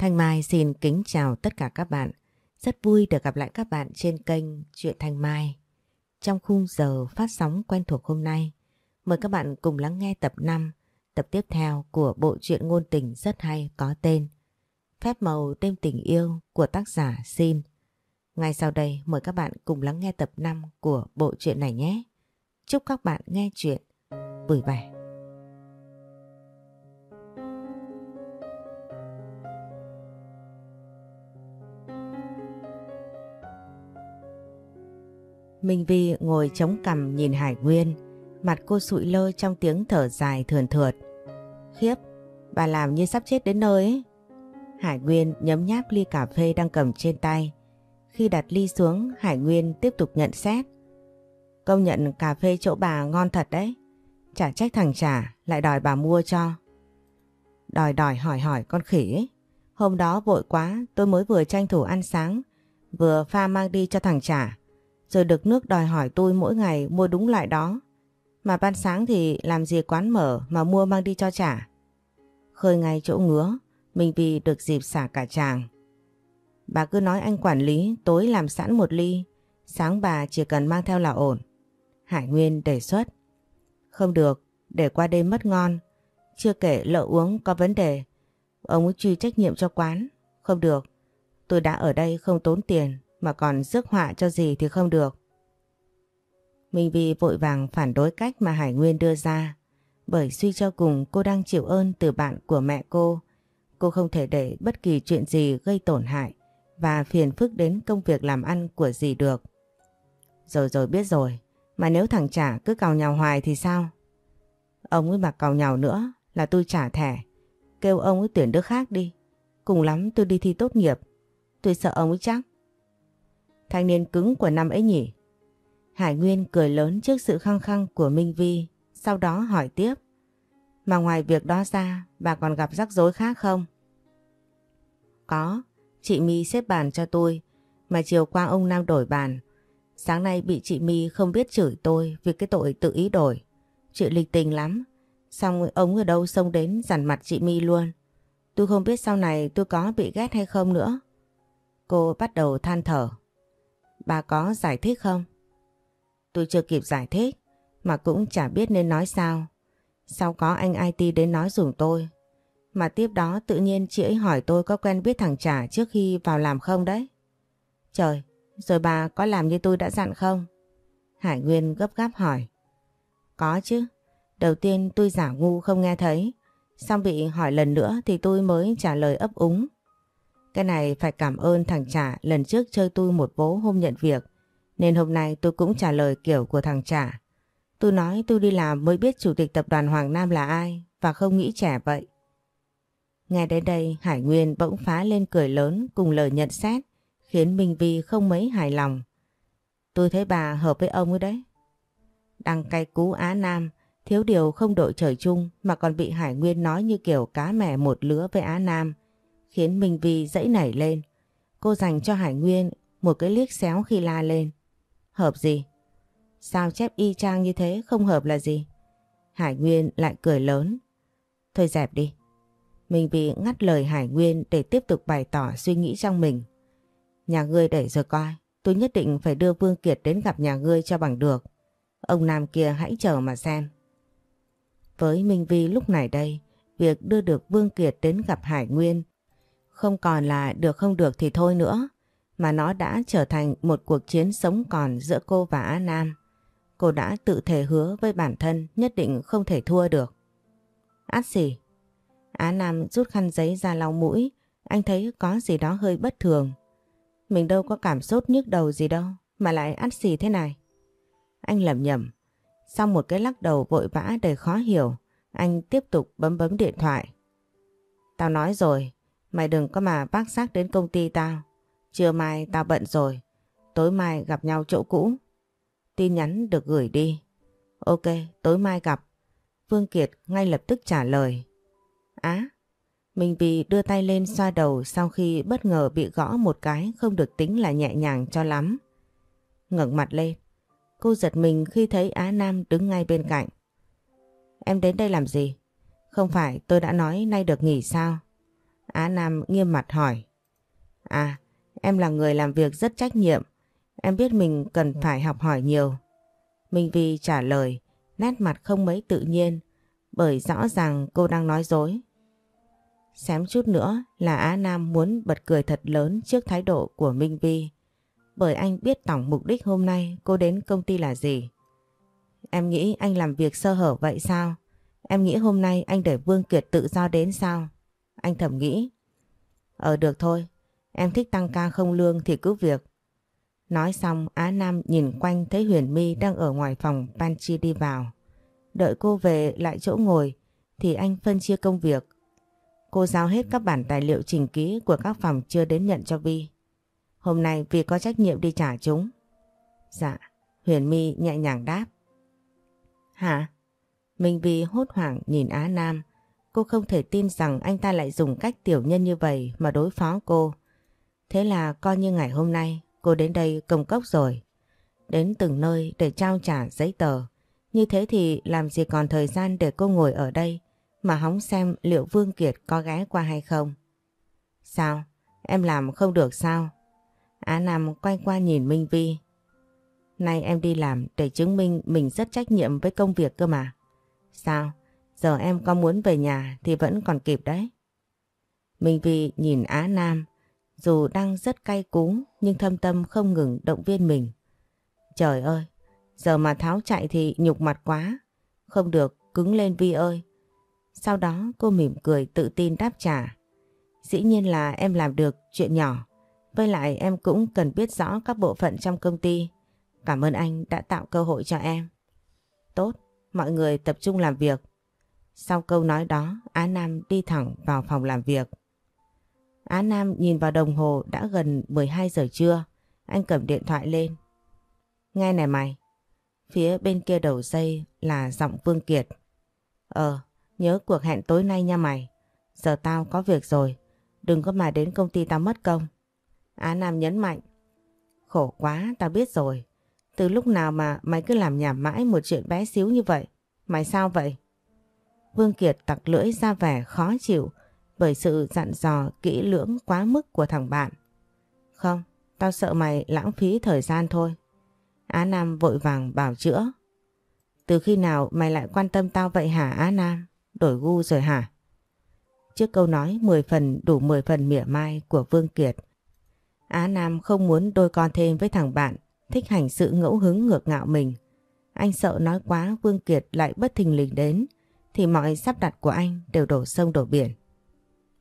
Thanh Mai xin kính chào tất cả các bạn. Rất vui được gặp lại các bạn trên kênh Chuyện Thanh Mai. Trong khung giờ phát sóng quen thuộc hôm nay, mời các bạn cùng lắng nghe tập 5, tập tiếp theo của bộ truyện ngôn tình rất hay có tên Phép màu đêm tình yêu của tác giả Xin. Ngay sau đây mời các bạn cùng lắng nghe tập 5 của bộ truyện này nhé. Chúc các bạn nghe chuyện vui vẻ. Minh Vi ngồi chống cằm nhìn Hải Nguyên, mặt cô sụi lơ trong tiếng thở dài thườn thượt. Khiếp, bà làm như sắp chết đến nơi ấy. Hải Nguyên nhấm nháp ly cà phê đang cầm trên tay. Khi đặt ly xuống, Hải Nguyên tiếp tục nhận xét. Công nhận cà phê chỗ bà ngon thật đấy. Chả trách thằng trả lại đòi bà mua cho. Đòi đòi hỏi hỏi con khỉ ấy. Hôm đó vội quá tôi mới vừa tranh thủ ăn sáng, vừa pha mang đi cho thằng trả. Rồi được nước đòi hỏi tôi mỗi ngày mua đúng loại đó. Mà ban sáng thì làm gì quán mở mà mua mang đi cho trả. Khơi ngay chỗ ngứa, mình vì được dịp xả cả chàng. Bà cứ nói anh quản lý tối làm sẵn một ly, sáng bà chỉ cần mang theo là ổn. Hải Nguyên đề xuất. Không được, để qua đêm mất ngon. Chưa kể lỡ uống có vấn đề. Ông ấy truy trách nhiệm cho quán. Không được, tôi đã ở đây không tốn tiền mà còn rước họa cho gì thì không được. Minh Vi vội vàng phản đối cách mà Hải Nguyên đưa ra. Bởi suy cho cùng cô đang chịu ơn từ bạn của mẹ cô. Cô không thể để bất kỳ chuyện gì gây tổn hại và phiền phức đến công việc làm ăn của dì được. Rồi rồi biết rồi, mà nếu thằng trả cứ cào nhào hoài thì sao? Ông ấy mà cào nhào nữa là tôi trả thẻ. Kêu ông ấy tuyển đứa khác đi. Cùng lắm tôi đi thi tốt nghiệp. Tôi sợ ông ấy chắc. Thanh niên cứng của năm ấy nhỉ? Hải Nguyên cười lớn trước sự khăng khăng của Minh Vi, sau đó hỏi tiếp. Mà ngoài việc đó ra, bà còn gặp rắc rối khác không? Có, chị My xếp bàn cho tôi, mà chiều qua ông Nam đổi bàn. Sáng nay bị chị My không biết chửi tôi vì cái tội tự ý đổi. Chuyện lịch tình lắm, xong ông ở đâu xông đến dằn mặt chị My luôn. Tôi không biết sau này tôi có bị ghét hay không nữa. Cô bắt đầu than thở. Bà có giải thích không? Tôi chưa kịp giải thích, mà cũng chả biết nên nói sao. Sau có anh IT đến nói dùm tôi. Mà tiếp đó tự nhiên chị ấy hỏi tôi có quen biết thằng trả trước khi vào làm không đấy. Trời, rồi bà có làm như tôi đã dặn không? Hải Nguyên gấp gáp hỏi. Có chứ. Đầu tiên tôi giả ngu không nghe thấy. Xong bị hỏi lần nữa thì tôi mới trả lời ấp úng. Cái này phải cảm ơn thằng trả lần trước chơi tôi một vố hôm nhận việc. Nên hôm nay tôi cũng trả lời kiểu của thằng trả. Tôi nói tôi đi làm mới biết chủ tịch tập đoàn Hoàng Nam là ai, và không nghĩ trẻ vậy. Nghe đến đây, Hải Nguyên bỗng phá lên cười lớn cùng lời nhận xét, khiến Minh Vi không mấy hài lòng. Tôi thấy bà hợp với ông ấy đấy. Đăng cay cú Á Nam, thiếu điều không đội trời chung mà còn bị Hải Nguyên nói như kiểu cá mẻ một lứa với Á Nam khiến Minh Vi dãy nảy lên. Cô dành cho Hải Nguyên một cái liếc xéo khi la lên. Hợp gì? Sao chép y chang như thế không hợp là gì? Hải Nguyên lại cười lớn. Thôi dẹp đi. Mình Vi ngắt lời Hải Nguyên để tiếp tục bày tỏ suy nghĩ trong mình. Nhà ngươi để rồi coi. Tôi nhất định phải đưa Vương Kiệt đến gặp nhà ngươi cho bằng được. Ông Nam kia hãy chờ mà xem. Với Minh Vi lúc này đây, việc đưa được Vương Kiệt đến gặp Hải Nguyên không còn là được không được thì thôi nữa, mà nó đã trở thành một cuộc chiến sống còn giữa cô và Á Nam. Cô đã tự thể hứa với bản thân nhất định không thể thua được. Át xỉ. Á Nam rút khăn giấy ra lau mũi, anh thấy có gì đó hơi bất thường. Mình đâu có cảm sốt nhức đầu gì đâu, mà lại át xì thế này. Anh lầm nhầm. Sau một cái lắc đầu vội vã đầy khó hiểu, anh tiếp tục bấm bấm điện thoại. Tao nói rồi, mày đừng có mà bác xác đến công ty tao. Trưa mai tao bận rồi, tối mai gặp nhau chỗ cũ. Tin nhắn được gửi đi. Ok, tối mai gặp. Vương Kiệt ngay lập tức trả lời. Á, mình bị đưa tay lên xoa đầu sau khi bất ngờ bị gõ một cái không được tính là nhẹ nhàng cho lắm. ngẩng mặt lên. Cô giật mình khi thấy Á Nam đứng ngay bên cạnh. Em đến đây làm gì? Không phải tôi đã nói nay được nghỉ sao? Á Nam nghiêm mặt hỏi. À, em là người làm việc rất trách nhiệm. Em biết mình cần phải học hỏi nhiều. Minh Vi trả lời, nét mặt không mấy tự nhiên, bởi rõ ràng cô đang nói dối. Xém chút nữa là Á Nam muốn bật cười thật lớn trước thái độ của Minh Vi. Bởi anh biết tổng mục đích hôm nay cô đến công ty là gì. Em nghĩ anh làm việc sơ hở vậy sao? Em nghĩ hôm nay anh để Vương Kiệt tự do đến sao? Anh thầm nghĩ. Ờ được thôi, em thích tăng ca không lương thì cứ việc. Nói xong Á Nam nhìn quanh thấy Huyền My đang ở ngoài phòng Panchi đi vào. Đợi cô về lại chỗ ngồi thì anh phân chia công việc. Cô giao hết các bản tài liệu trình ký của các phòng chưa đến nhận cho Vi. Hôm nay Vi có trách nhiệm đi trả chúng. Dạ, Huyền My nhẹ nhàng đáp. Hả? Minh Vi hốt hoảng nhìn Á Nam. Cô không thể tin rằng anh ta lại dùng cách tiểu nhân như vậy mà đối phó cô. Thế là coi như ngày hôm nay, cô đến đây công cốc rồi. Đến từng nơi để trao trả giấy tờ. Như thế thì làm gì còn thời gian để cô ngồi ở đây mà hóng xem liệu Vương Kiệt có ghé qua hay không. Sao? Em làm không được sao? Á Nam quay qua nhìn Minh Vi. Nay em đi làm để chứng minh mình rất trách nhiệm với công việc cơ mà. Sao? Giờ em có muốn về nhà thì vẫn còn kịp đấy. Minh Vi nhìn Á Nam, dù đang rất cay cú nhưng thâm tâm không ngừng động viên mình. Trời ơi, giờ mà tháo chạy thì nhục mặt quá. Không được, cứng lên Vi ơi. Sau đó cô mỉm cười tự tin đáp trả. Dĩ nhiên là em làm được chuyện nhỏ. Với lại em cũng cần biết rõ các bộ phận trong công ty. Cảm ơn anh đã tạo cơ hội cho em. Tốt, mọi người tập trung làm việc. Sau câu nói đó, Á Nam đi thẳng vào phòng làm việc. Á Nam nhìn vào đồng hồ đã gần 12 giờ trưa. Anh cầm điện thoại lên. Nghe này mày. Phía bên kia đầu dây là giọng Vương Kiệt. Ờ, nhớ cuộc hẹn tối nay nha mày. Giờ tao có việc rồi. Đừng có mà đến công ty tao mất công. Á Nam nhấn mạnh. Khổ quá, tao biết rồi. Từ lúc nào mà mày cứ làm nhảm mãi một chuyện bé xíu như vậy? Mày sao vậy? Vương Kiệt tặc lưỡi ra vẻ khó chịu bởi sự dặn dò kỹ lưỡng quá mức của thằng bạn. Không, tao sợ mày lãng phí thời gian thôi. Á Nam vội vàng bảo chữa. Từ khi nào mày lại quan tâm tao vậy hả Á Nam? Đổi gu rồi hả? Trước câu nói 10 phần đủ 10 phần mỉa mai của Vương Kiệt. Á Nam không muốn đôi con thêm với thằng bạn thích hành sự ngẫu hứng ngược ngạo mình. Anh sợ nói quá Vương Kiệt lại bất thình lình đến thì mọi sắp đặt của anh đều đổ sông đổ biển.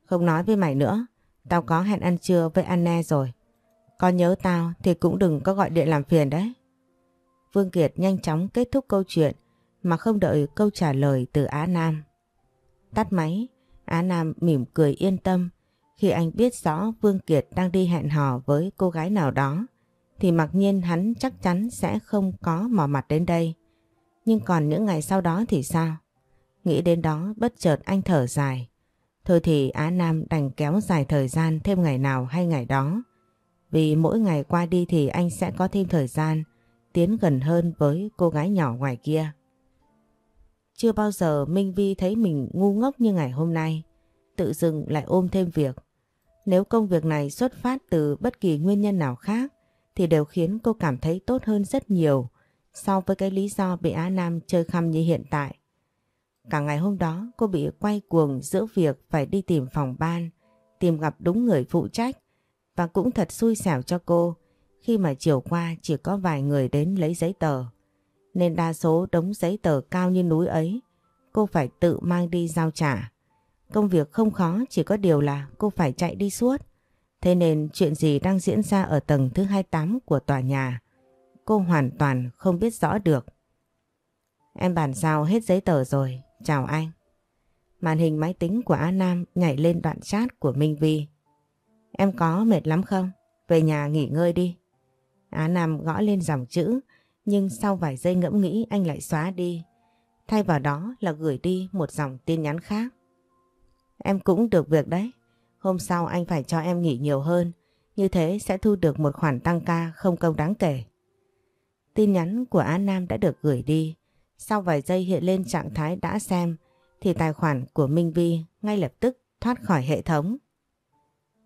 Không nói với mày nữa, tao có hẹn ăn trưa với Anne rồi. Có nhớ tao thì cũng đừng có gọi điện làm phiền đấy. Vương Kiệt nhanh chóng kết thúc câu chuyện mà không đợi câu trả lời từ Á Nam. Tắt máy, Á Nam mỉm cười yên tâm khi anh biết rõ Vương Kiệt đang đi hẹn hò với cô gái nào đó thì mặc nhiên hắn chắc chắn sẽ không có mò mặt đến đây. Nhưng còn những ngày sau đó thì sao? Nghĩ đến đó, bất chợt anh thở dài. Thôi thì Á Nam đành kéo dài thời gian thêm ngày nào hay ngày đó. Vì mỗi ngày qua đi thì anh sẽ có thêm thời gian, tiến gần hơn với cô gái nhỏ ngoài kia. Chưa bao giờ Minh Vi thấy mình ngu ngốc như ngày hôm nay. Tự dưng lại ôm thêm việc. Nếu công việc này xuất phát từ bất kỳ nguyên nhân nào khác, thì đều khiến cô cảm thấy tốt hơn rất nhiều so với cái lý do bị Á Nam chơi khăm như hiện tại. Cả ngày hôm đó cô bị quay cuồng giữa việc phải đi tìm phòng ban, tìm gặp đúng người phụ trách và cũng thật xui xẻo cho cô khi mà chiều qua chỉ có vài người đến lấy giấy tờ. Nên đa số đống giấy tờ cao như núi ấy cô phải tự mang đi giao trả. Công việc không khó chỉ có điều là cô phải chạy đi suốt. Thế nên chuyện gì đang diễn ra ở tầng thứ 28 của tòa nhà cô hoàn toàn không biết rõ được. Em bàn giao hết giấy tờ rồi, chào anh. Màn hình máy tính của A Nam nhảy lên đoạn chat của Minh Vi. Em có mệt lắm không? Về nhà nghỉ ngơi đi. Á Nam gõ lên dòng chữ, nhưng sau vài giây ngẫm nghĩ anh lại xóa đi. Thay vào đó là gửi đi một dòng tin nhắn khác. Em cũng được việc đấy. Hôm sau anh phải cho em nghỉ nhiều hơn, như thế sẽ thu được một khoản tăng ca không công đáng kể. Tin nhắn của Á Nam đã được gửi đi. Sau vài giây hiện lên trạng thái đã xem, thì tài khoản của Minh Vi ngay lập tức thoát khỏi hệ thống.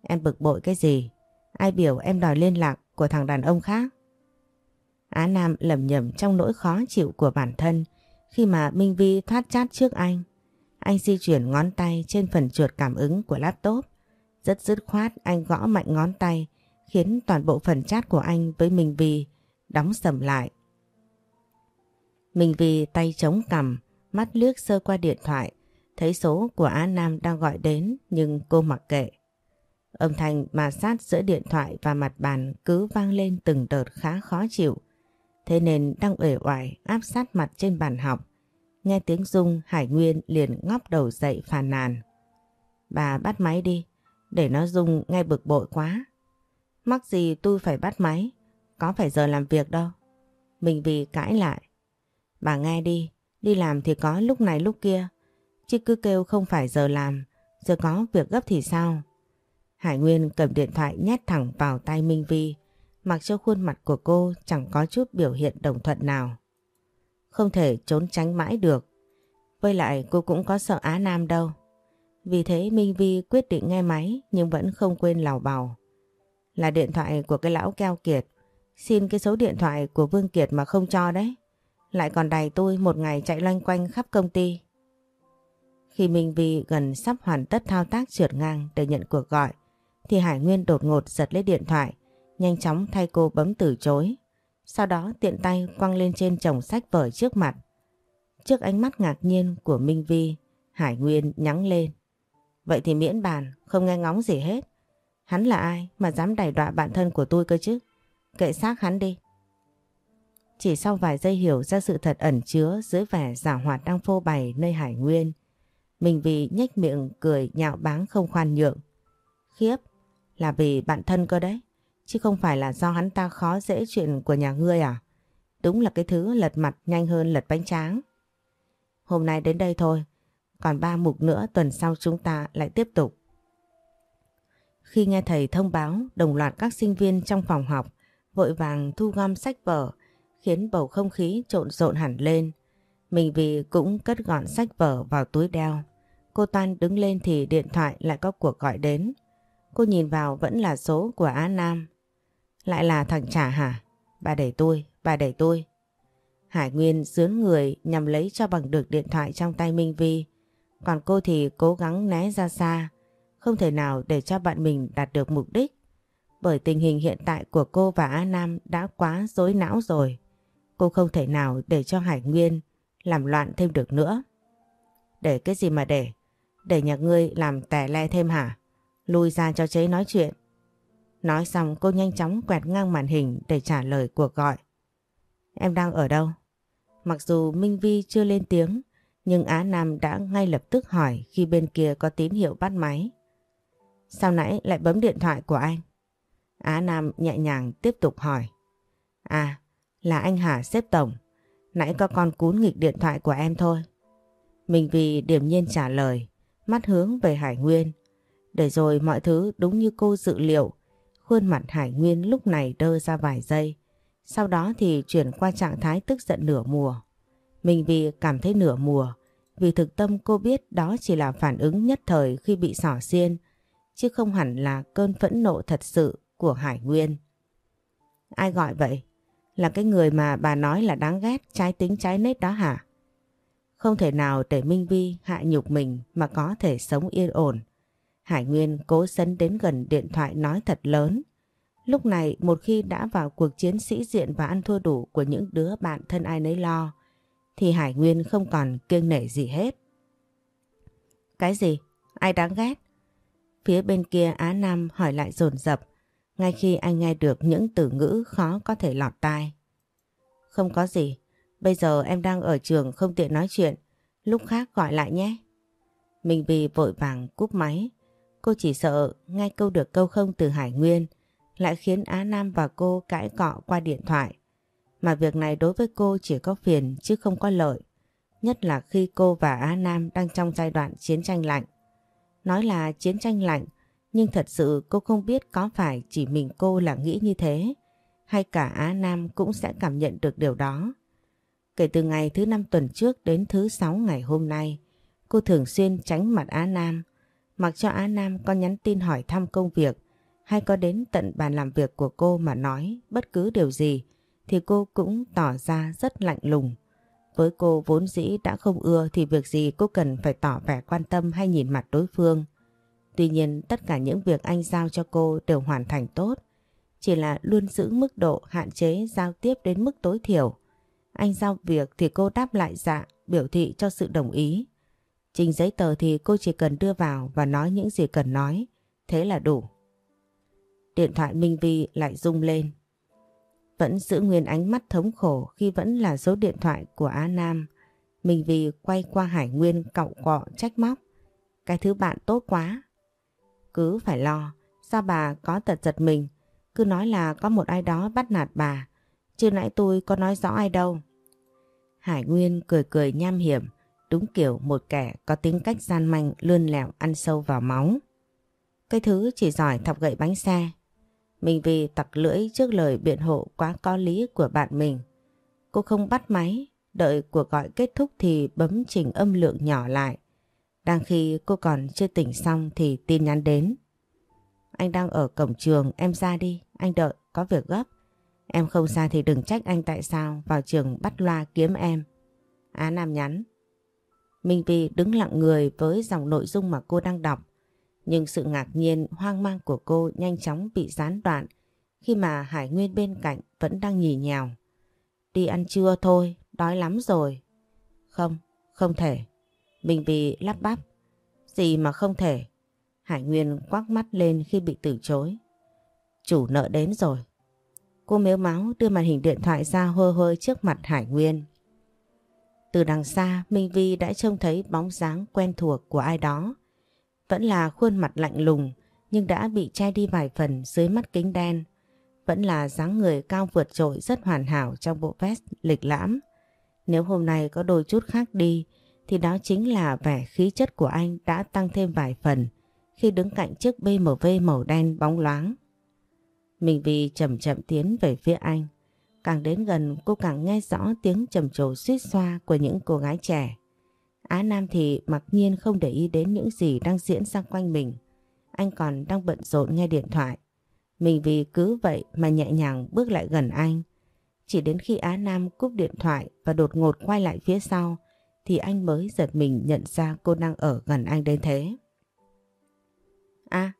Em bực bội cái gì? Ai biểu em đòi liên lạc của thằng đàn ông khác? Á Nam lầm nhầm trong nỗi khó chịu của bản thân khi mà Minh Vi thoát chát trước anh. Anh di chuyển ngón tay trên phần chuột cảm ứng của laptop. Rất dứt khoát anh gõ mạnh ngón tay, khiến toàn bộ phần chat của anh với Minh Vi đóng sầm lại mình vì tay chống cằm, mắt liếc sơ qua điện thoại, thấy số của Á Nam đang gọi đến nhưng cô mặc kệ. Âm thanh mà sát giữa điện thoại và mặt bàn cứ vang lên từng đợt khá khó chịu. Thế nên đang uể oải áp sát mặt trên bàn học. Nghe tiếng rung Hải Nguyên liền ngóc đầu dậy phàn nàn. Bà bắt máy đi, để nó rung nghe bực bội quá. Mắc gì tôi phải bắt máy, có phải giờ làm việc đâu. Mình vì cãi lại. Bà nghe đi, đi làm thì có lúc này lúc kia. Chứ cứ kêu không phải giờ làm, giờ có việc gấp thì sao? Hải Nguyên cầm điện thoại nhét thẳng vào tay Minh Vi, mặc cho khuôn mặt của cô chẳng có chút biểu hiện đồng thuận nào. Không thể trốn tránh mãi được. Với lại cô cũng có sợ Á Nam đâu. Vì thế Minh Vi quyết định nghe máy nhưng vẫn không quên lào bào. Là điện thoại của cái lão keo kiệt. Xin cái số điện thoại của Vương Kiệt mà không cho đấy. Lại còn đài tôi một ngày chạy loanh quanh khắp công ty. Khi Minh Vi gần sắp hoàn tất thao tác trượt ngang để nhận cuộc gọi thì Hải Nguyên đột ngột giật lấy điện thoại nhanh chóng thay cô bấm từ chối. Sau đó tiện tay quăng lên trên chồng sách vở trước mặt. Trước ánh mắt ngạc nhiên của Minh Vi, Hải Nguyên nhắn lên. Vậy thì miễn bàn, không nghe ngóng gì hết. Hắn là ai mà dám đẩy đọa bạn thân của tôi cơ chứ? Kệ xác hắn đi. Chỉ sau vài giây hiểu ra sự thật ẩn chứa dưới vẻ giả hoạt đang phô bày nơi Hải Nguyên. Mình vì nhếch miệng cười nhạo báng không khoan nhượng. Khiếp, là vì bạn thân cơ đấy. Chứ không phải là do hắn ta khó dễ chuyện của nhà ngươi à? Đúng là cái thứ lật mặt nhanh hơn lật bánh tráng. Hôm nay đến đây thôi. Còn ba mục nữa tuần sau chúng ta lại tiếp tục. Khi nghe thầy thông báo đồng loạt các sinh viên trong phòng học vội vàng thu gom sách vở khiến bầu không khí trộn rộn hẳn lên. Mình vì cũng cất gọn sách vở vào túi đeo. Cô Toan đứng lên thì điện thoại lại có cuộc gọi đến. Cô nhìn vào vẫn là số của Á Nam. Lại là thằng trả hả? Bà đẩy tôi, bà đẩy tôi. Hải Nguyên dướn người nhằm lấy cho bằng được điện thoại trong tay Minh Vi. Còn cô thì cố gắng né ra xa, không thể nào để cho bạn mình đạt được mục đích. Bởi tình hình hiện tại của cô và A Nam đã quá rối não rồi. Cô không thể nào để cho Hải Nguyên làm loạn thêm được nữa. Để cái gì mà để? Để nhà ngươi làm tẻ le thêm hả? Lui ra cho chế nói chuyện. Nói xong cô nhanh chóng quẹt ngang màn hình để trả lời cuộc gọi. Em đang ở đâu? Mặc dù Minh Vi chưa lên tiếng, nhưng Á Nam đã ngay lập tức hỏi khi bên kia có tín hiệu bắt máy. Sao nãy lại bấm điện thoại của anh? Á Nam nhẹ nhàng tiếp tục hỏi. À, là anh Hà xếp tổng. Nãy có con cún nghịch điện thoại của em thôi. Mình vì điểm nhiên trả lời, mắt hướng về Hải Nguyên. Để rồi mọi thứ đúng như cô dự liệu, Khuôn mặt Hải Nguyên lúc này đơ ra vài giây. Sau đó thì chuyển qua trạng thái tức giận nửa mùa. Mình vì cảm thấy nửa mùa. Vì thực tâm cô biết đó chỉ là phản ứng nhất thời khi bị xỏ xiên. Chứ không hẳn là cơn phẫn nộ thật sự của Hải Nguyên. Ai gọi vậy? Là cái người mà bà nói là đáng ghét trái tính trái nết đó hả? Không thể nào để Minh Vi hạ nhục mình mà có thể sống yên ổn. Hải Nguyên cố sấn đến gần điện thoại nói thật lớn. Lúc này một khi đã vào cuộc chiến sĩ diện và ăn thua đủ của những đứa bạn thân ai nấy lo, thì Hải Nguyên không còn kiêng nể gì hết. Cái gì? Ai đáng ghét? Phía bên kia Á Nam hỏi lại dồn dập ngay khi anh nghe được những từ ngữ khó có thể lọt tai. Không có gì, bây giờ em đang ở trường không tiện nói chuyện, lúc khác gọi lại nhé. Mình vì vội vàng cúp máy, Cô chỉ sợ ngay câu được câu không từ Hải Nguyên lại khiến Á Nam và cô cãi cọ qua điện thoại. Mà việc này đối với cô chỉ có phiền chứ không có lợi. Nhất là khi cô và Á Nam đang trong giai đoạn chiến tranh lạnh. Nói là chiến tranh lạnh nhưng thật sự cô không biết có phải chỉ mình cô là nghĩ như thế hay cả Á Nam cũng sẽ cảm nhận được điều đó. Kể từ ngày thứ năm tuần trước đến thứ sáu ngày hôm nay, cô thường xuyên tránh mặt Á Nam Mặc cho Á Nam có nhắn tin hỏi thăm công việc hay có đến tận bàn làm việc của cô mà nói bất cứ điều gì thì cô cũng tỏ ra rất lạnh lùng. Với cô vốn dĩ đã không ưa thì việc gì cô cần phải tỏ vẻ quan tâm hay nhìn mặt đối phương. Tuy nhiên tất cả những việc anh giao cho cô đều hoàn thành tốt. Chỉ là luôn giữ mức độ hạn chế giao tiếp đến mức tối thiểu. Anh giao việc thì cô đáp lại dạ, biểu thị cho sự đồng ý. Trình giấy tờ thì cô chỉ cần đưa vào và nói những gì cần nói. Thế là đủ. Điện thoại Minh Vi lại rung lên. Vẫn giữ nguyên ánh mắt thống khổ khi vẫn là số điện thoại của Á Nam. Minh Vi quay qua Hải Nguyên cậu cọ trách móc. Cái thứ bạn tốt quá. Cứ phải lo, sao bà có tật giật mình, cứ nói là có một ai đó bắt nạt bà. Chứ nãy tôi có nói rõ ai đâu. Hải Nguyên cười cười nham hiểm, đúng kiểu một kẻ có tính cách gian manh lươn lẹo ăn sâu vào máu. Cái thứ chỉ giỏi thọc gậy bánh xe. Mình vì tặc lưỡi trước lời biện hộ quá có lý của bạn mình. Cô không bắt máy, đợi cuộc gọi kết thúc thì bấm chỉnh âm lượng nhỏ lại. Đang khi cô còn chưa tỉnh xong thì tin nhắn đến. Anh đang ở cổng trường, em ra đi, anh đợi, có việc gấp. Em không ra thì đừng trách anh tại sao vào trường bắt loa kiếm em. Á Nam nhắn. Minh Vi đứng lặng người với dòng nội dung mà cô đang đọc. Nhưng sự ngạc nhiên, hoang mang của cô nhanh chóng bị gián đoạn khi mà Hải Nguyên bên cạnh vẫn đang nhì nhèo. Đi ăn trưa thôi, đói lắm rồi. Không, không thể. Minh Vi lắp bắp. Gì mà không thể? Hải Nguyên quắc mắt lên khi bị từ chối. Chủ nợ đến rồi. Cô mếu máu đưa màn hình điện thoại ra hơ hơi trước mặt Hải Nguyên. Từ đằng xa, Minh Vi đã trông thấy bóng dáng quen thuộc của ai đó. Vẫn là khuôn mặt lạnh lùng, nhưng đã bị che đi vài phần dưới mắt kính đen. Vẫn là dáng người cao vượt trội rất hoàn hảo trong bộ vest lịch lãm. Nếu hôm nay có đôi chút khác đi thì đó chính là vẻ khí chất của anh đã tăng thêm vài phần khi đứng cạnh chiếc BMW màu đen bóng loáng. Mình vì chậm chậm tiến về phía anh. Càng đến gần, cô càng nghe rõ tiếng trầm trồ suýt xoa của những cô gái trẻ. Á Nam thì mặc nhiên không để ý đến những gì đang diễn ra quanh mình. Anh còn đang bận rộn nghe điện thoại. Mình vì cứ vậy mà nhẹ nhàng bước lại gần anh. Chỉ đến khi Á Nam cúp điện thoại và đột ngột quay lại phía sau thì anh mới giật mình nhận ra cô đang ở gần anh đến thế. À,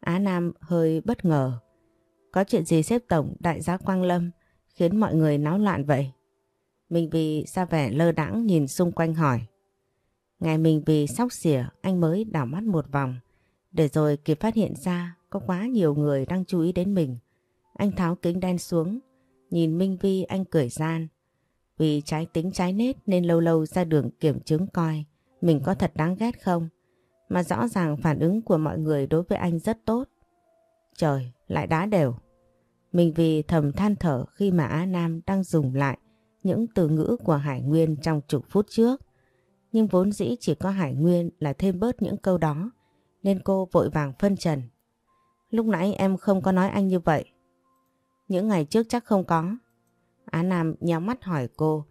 Á Nam hơi bất ngờ. Có chuyện gì xếp tổng đại giá Quang Lâm khiến mọi người náo loạn vậy? Mình vì ra vẻ lơ đãng nhìn xung quanh hỏi. Ngày mình vì sóc xỉa anh mới đảo mắt một vòng để rồi kịp phát hiện ra có quá nhiều người đang chú ý đến mình. Anh tháo kính đen xuống nhìn Minh Vi anh cười gian. Vì trái tính trái nết nên lâu lâu ra đường kiểm chứng coi mình có thật đáng ghét không. Mà rõ ràng phản ứng của mọi người đối với anh rất tốt. Trời, lại đá đều. Mình vì thầm than thở khi mà Á Nam đang dùng lại những từ ngữ của Hải Nguyên trong chục phút trước. Nhưng vốn dĩ chỉ có Hải Nguyên là thêm bớt những câu đó nên cô vội vàng phân trần. Lúc nãy em không có nói anh như vậy. Những ngày trước chắc không có. Á Nam nhắm mắt hỏi cô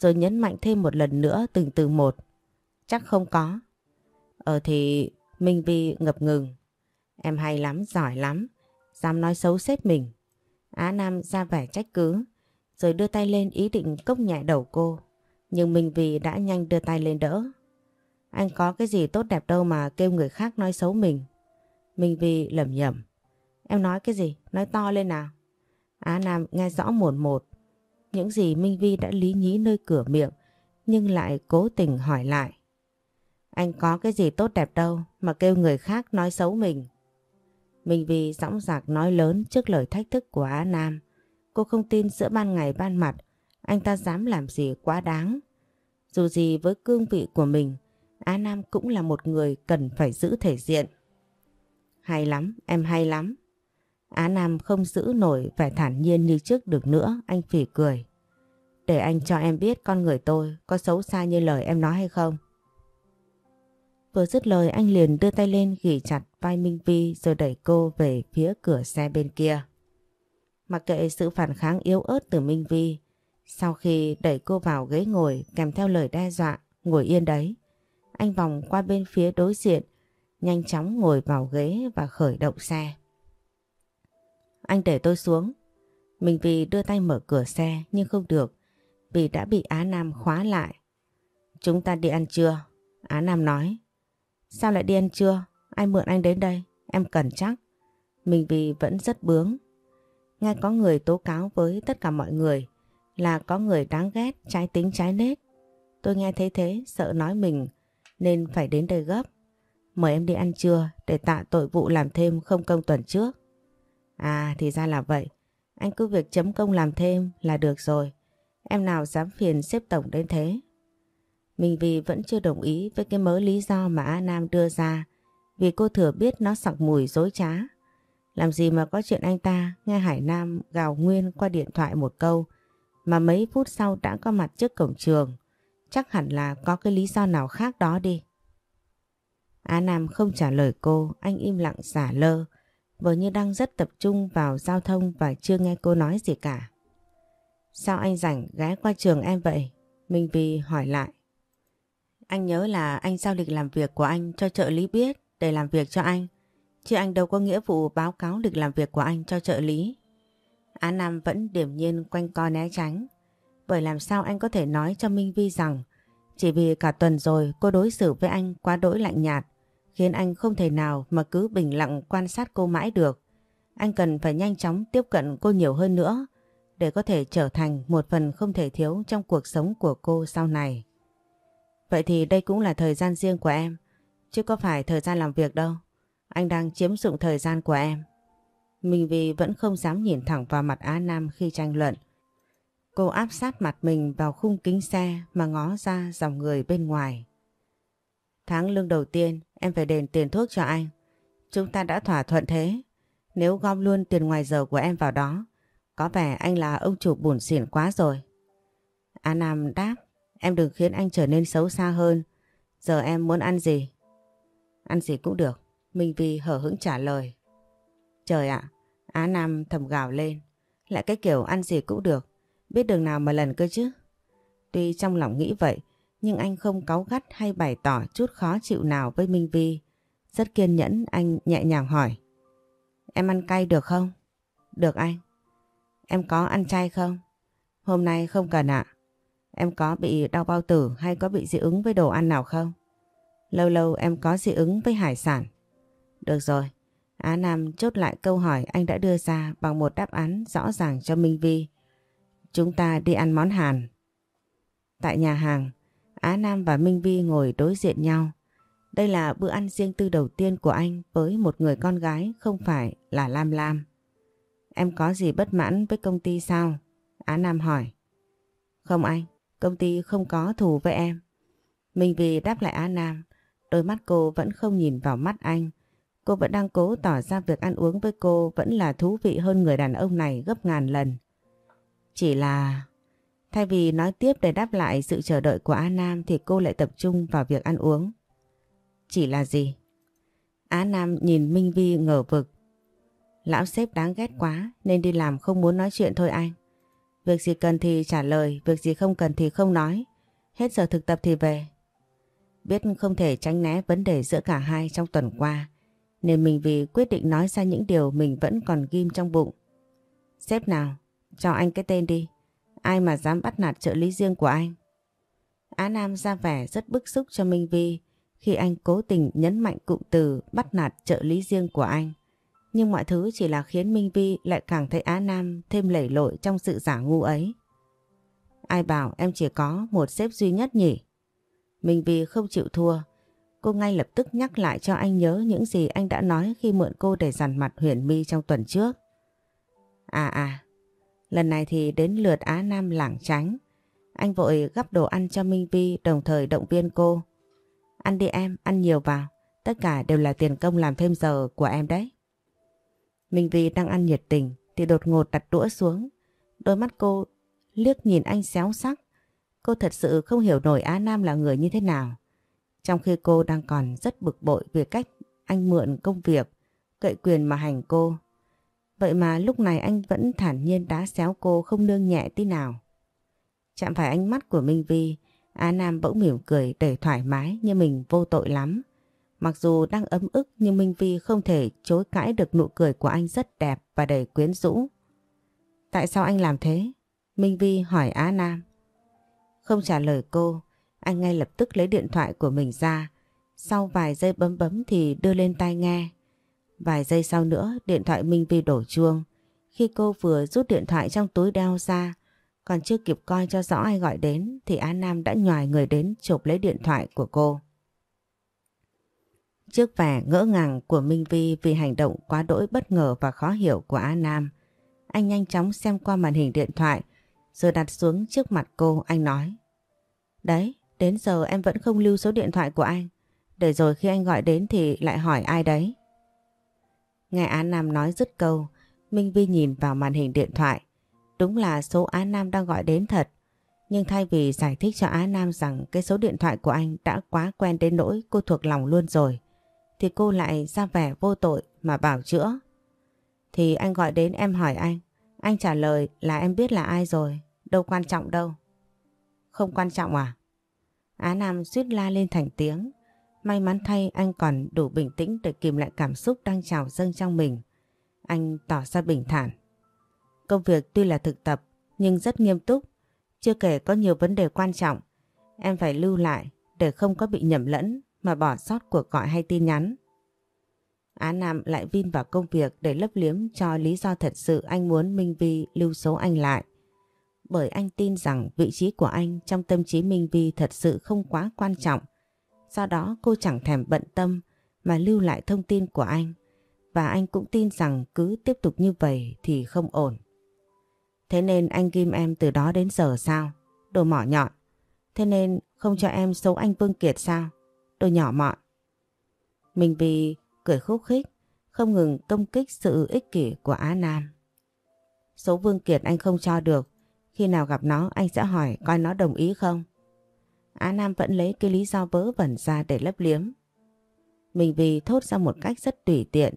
rồi nhấn mạnh thêm một lần nữa từng từ một. Chắc không có. Ờ thì Minh Vi ngập ngừng. Em hay lắm, giỏi lắm. Dám nói xấu sếp mình. Á Nam ra vẻ trách cứ. Rồi đưa tay lên ý định cốc nhẹ đầu cô. Nhưng Minh Vi đã nhanh đưa tay lên đỡ. Anh có cái gì tốt đẹp đâu mà kêu người khác nói xấu mình. Minh Vi lẩm nhẩm. Em nói cái gì? Nói to lên nào. Á Nam nghe rõ một một. Những gì Minh Vi đã lý nhí nơi cửa miệng nhưng lại cố tình hỏi lại. Anh có cái gì tốt đẹp đâu mà kêu người khác nói xấu mình. Minh Vi dõng dạc nói lớn trước lời thách thức của Á Nam. Cô không tin giữa ban ngày ban mặt anh ta dám làm gì quá đáng. Dù gì với cương vị của mình, Á Nam cũng là một người cần phải giữ thể diện. Hay lắm, em hay lắm. Á Nam không giữ nổi vẻ thản nhiên như trước được nữa, anh phỉ cười. Để anh cho em biết con người tôi có xấu xa như lời em nói hay không. Vừa dứt lời anh liền đưa tay lên ghi chặt vai Minh Vi rồi đẩy cô về phía cửa xe bên kia. Mặc kệ sự phản kháng yếu ớt từ Minh Vi, sau khi đẩy cô vào ghế ngồi kèm theo lời đe dọa, ngồi yên đấy. Anh vòng qua bên phía đối diện, nhanh chóng ngồi vào ghế và khởi động xe. Anh để tôi xuống. Mình vì đưa tay mở cửa xe nhưng không được vì đã bị Á Nam khóa lại. Chúng ta đi ăn trưa. Á Nam nói. Sao lại đi ăn trưa? Ai mượn anh đến đây? Em cần chắc. Mình vì vẫn rất bướng. Nghe có người tố cáo với tất cả mọi người là có người đáng ghét, trái tính trái nết. Tôi nghe thấy thế, sợ nói mình nên phải đến đây gấp. Mời em đi ăn trưa để tạ tội vụ làm thêm không công tuần trước. À thì ra là vậy. Anh cứ việc chấm công làm thêm là được rồi. Em nào dám phiền xếp tổng đến thế. Mình vì vẫn chưa đồng ý với cái mớ lý do mà A Nam đưa ra vì cô thừa biết nó sặc mùi dối trá. Làm gì mà có chuyện anh ta nghe Hải Nam gào Nguyên qua điện thoại một câu mà mấy phút sau đã có mặt trước cổng trường. Chắc hẳn là có cái lý do nào khác đó đi. Á Nam không trả lời cô, anh im lặng giả lơ, vừa như đang rất tập trung vào giao thông và chưa nghe cô nói gì cả. Sao anh rảnh ghé qua trường em vậy? Minh Vi hỏi lại. Anh nhớ là anh giao lịch làm việc của anh cho trợ lý biết để làm việc cho anh. Chứ anh đâu có nghĩa vụ báo cáo lịch làm việc của anh cho trợ lý. Á Nam vẫn điểm nhiên quanh co né tránh. Bởi làm sao anh có thể nói cho Minh Vi rằng chỉ vì cả tuần rồi cô đối xử với anh quá đỗi lạnh nhạt khiến anh không thể nào mà cứ bình lặng quan sát cô mãi được. Anh cần phải nhanh chóng tiếp cận cô nhiều hơn nữa để có thể trở thành một phần không thể thiếu trong cuộc sống của cô sau này. Vậy thì đây cũng là thời gian riêng của em, chứ có phải thời gian làm việc đâu. Anh đang chiếm dụng thời gian của em. Mình vì vẫn không dám nhìn thẳng vào mặt Á Nam khi tranh luận. Cô áp sát mặt mình vào khung kính xe mà ngó ra dòng người bên ngoài. Tháng lương đầu tiên em phải đền tiền thuốc cho anh. Chúng ta đã thỏa thuận thế. Nếu gom luôn tiền ngoài giờ của em vào đó, có vẻ anh là ông chủ bùn xỉn quá rồi. Á Nam đáp, em đừng khiến anh trở nên xấu xa hơn. Giờ em muốn ăn gì? Ăn gì cũng được. Minh Vi hở hững trả lời. Trời ạ, Á Nam thầm gào lên. Lại cái kiểu ăn gì cũng được. Biết đường nào mà lần cơ chứ. Tuy trong lòng nghĩ vậy, nhưng anh không cáu gắt hay bày tỏ chút khó chịu nào với Minh Vi. Rất kiên nhẫn anh nhẹ nhàng hỏi. Em ăn cay được không? Được anh. Em có ăn chay không? Hôm nay không cần ạ. Em có bị đau bao tử hay có bị dị ứng với đồ ăn nào không? Lâu lâu em có dị ứng với hải sản. Được rồi. Á Nam chốt lại câu hỏi anh đã đưa ra bằng một đáp án rõ ràng cho Minh Vi. Chúng ta đi ăn món Hàn. Tại nhà hàng, Á Nam và Minh Vi ngồi đối diện nhau. Đây là bữa ăn riêng tư đầu tiên của anh với một người con gái không phải là Lam Lam. Em có gì bất mãn với công ty sao? Á Nam hỏi. Không anh, công ty không có thù với em. Minh Vi đáp lại Á Nam, đôi mắt cô vẫn không nhìn vào mắt anh. Cô vẫn đang cố tỏ ra việc ăn uống với cô vẫn là thú vị hơn người đàn ông này gấp ngàn lần. Chỉ là... Thay vì nói tiếp để đáp lại sự chờ đợi của Á Nam thì cô lại tập trung vào việc ăn uống. Chỉ là gì? Á Nam nhìn Minh Vi ngờ vực. Lão sếp đáng ghét quá nên đi làm không muốn nói chuyện thôi anh. Việc gì cần thì trả lời, việc gì không cần thì không nói. Hết giờ thực tập thì về. Biết không thể tránh né vấn đề giữa cả hai trong tuần qua nên mình vì quyết định nói ra những điều mình vẫn còn ghim trong bụng. Sếp nào, cho anh cái tên đi. Ai mà dám bắt nạt trợ lý riêng của anh? Á Nam ra vẻ rất bức xúc cho Minh Vi khi anh cố tình nhấn mạnh cụm từ bắt nạt trợ lý riêng của anh. Nhưng mọi thứ chỉ là khiến Minh Vi lại càng thấy Á Nam thêm lẩy lội trong sự giả ngu ấy. Ai bảo em chỉ có một sếp duy nhất nhỉ? Minh Vi không chịu thua. Cô ngay lập tức nhắc lại cho anh nhớ những gì anh đã nói khi mượn cô để dằn mặt Huyền My trong tuần trước. À à, lần này thì đến lượt Á Nam lảng tránh. Anh vội gắp đồ ăn cho Minh Vi đồng thời động viên cô. Ăn đi em, ăn nhiều vào. Tất cả đều là tiền công làm thêm giờ của em đấy. Minh Vi đang ăn nhiệt tình thì đột ngột đặt đũa xuống. Đôi mắt cô liếc nhìn anh xéo sắc. Cô thật sự không hiểu nổi Á Nam là người như thế nào. Trong khi cô đang còn rất bực bội về cách anh mượn công việc, cậy quyền mà hành cô. Vậy mà lúc này anh vẫn thản nhiên đá xéo cô không nương nhẹ tí nào. Chạm phải ánh mắt của Minh Vi, Á Nam bỗng mỉm cười để thoải mái như mình vô tội lắm. Mặc dù đang ấm ức nhưng Minh Vi không thể chối cãi được nụ cười của anh rất đẹp và đầy quyến rũ. Tại sao anh làm thế? Minh Vi hỏi Á Nam. Không trả lời cô, anh ngay lập tức lấy điện thoại của mình ra. Sau vài giây bấm bấm thì đưa lên tai nghe. Vài giây sau nữa điện thoại Minh Vi đổ chuông. Khi cô vừa rút điện thoại trong túi đeo ra, còn chưa kịp coi cho rõ ai gọi đến thì Á Nam đã nhòi người đến chụp lấy điện thoại của cô. Trước vẻ ngỡ ngàng của Minh Vi vì hành động quá đỗi bất ngờ và khó hiểu của Á Nam, anh nhanh chóng xem qua màn hình điện thoại rồi đặt xuống trước mặt cô anh nói. Đấy, đến giờ em vẫn không lưu số điện thoại của anh. Để rồi khi anh gọi đến thì lại hỏi ai đấy. Nghe Á Nam nói dứt câu, Minh Vi nhìn vào màn hình điện thoại. Đúng là số Á Nam đang gọi đến thật. Nhưng thay vì giải thích cho Á Nam rằng cái số điện thoại của anh đã quá quen đến nỗi cô thuộc lòng luôn rồi, thì cô lại ra vẻ vô tội mà bảo chữa. Thì anh gọi đến em hỏi anh, anh trả lời là em biết là ai rồi, đâu quan trọng đâu. Không quan trọng à? Á Nam suýt la lên thành tiếng. May mắn thay, anh còn đủ bình tĩnh để kìm lại cảm xúc đang trào dâng trong mình. Anh tỏ ra bình thản. Công việc tuy là thực tập, nhưng rất nghiêm túc. Chưa kể có nhiều vấn đề quan trọng. Em phải lưu lại để không có bị nhầm lẫn mà bỏ sót cuộc gọi hay tin nhắn. Á Nam lại vin vào công việc để lấp liếm cho lý do thật sự anh muốn Minh Vi lưu số anh lại. Bởi anh tin rằng vị trí của anh trong tâm trí Minh Vi thật sự không quá quan trọng. Do đó cô chẳng thèm bận tâm mà lưu lại thông tin của anh. Và anh cũng tin rằng cứ tiếp tục như vậy thì không ổn. Thế nên anh ghim em từ đó đến giờ sao? Đồ mỏ nhọn. Thế nên không cho em xấu anh Vương Kiệt sao? Đồ nhỏ mọn. Mình vì cười khúc khích, không ngừng công kích sự ích kỷ của Á Nam. Số Vương Kiệt anh không cho được, khi nào gặp nó anh sẽ hỏi coi nó đồng ý không? Á Nam vẫn lấy cái lý do vớ vẩn ra để lấp liếm. Mình vì thốt ra một cách rất tùy tiện.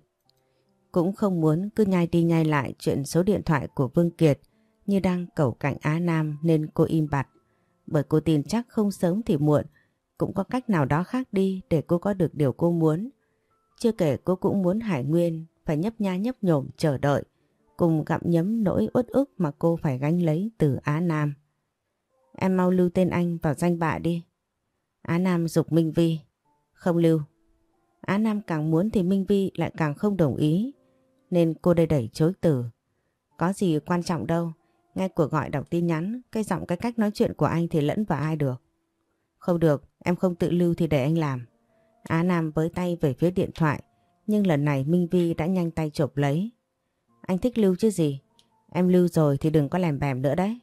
Cũng không muốn cứ nhai đi nhai lại chuyện số điện thoại của Vương Kiệt như đang cầu cạnh Á Nam nên cô im bặt. Bởi cô tin chắc không sớm thì muộn, cũng có cách nào đó khác đi để cô có được điều cô muốn. Chưa kể cô cũng muốn Hải Nguyên phải nhấp nha nhấp nhổm chờ đợi, cùng gặm nhấm nỗi uất ức mà cô phải gánh lấy từ Á Nam. Em mau lưu tên anh vào danh bạ đi. Á Nam dục Minh Vi. Không lưu. Á Nam càng muốn thì Minh Vi lại càng không đồng ý. Nên cô đây đẩy chối từ. Có gì quan trọng đâu. Nghe cuộc gọi đọc tin nhắn, cái giọng cái cách nói chuyện của anh thì lẫn vào ai được. Không được, em không tự lưu thì để anh làm. Á Nam với tay về phía điện thoại, nhưng lần này Minh Vi đã nhanh tay chộp lấy. Anh thích lưu chứ gì, em lưu rồi thì đừng có lèm bèm nữa đấy.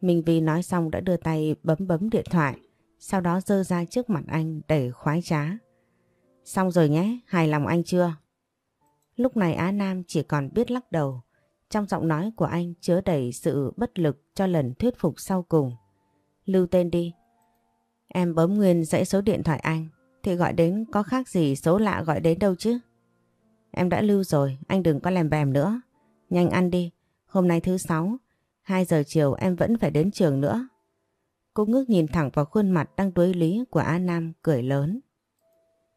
Minh Vi nói xong đã đưa tay bấm bấm điện thoại, sau đó dơ ra trước mặt anh đầy khoái trá. Xong rồi nhé, hài lòng anh chưa? Lúc này Á Nam chỉ còn biết lắc đầu. Trong giọng nói của anh chứa đầy sự bất lực cho lần thuyết phục sau cùng. Lưu tên đi. Em bấm nguyên dãy số điện thoại anh thì gọi đến có khác gì số lạ gọi đến đâu chứ. Em đã lưu rồi, anh đừng có làm bèm nữa. Nhanh ăn đi, hôm nay thứ sáu, 2 giờ chiều em vẫn phải đến trường nữa. Cô ngước nhìn thẳng vào khuôn mặt đang đối lý của Á Nam cười lớn.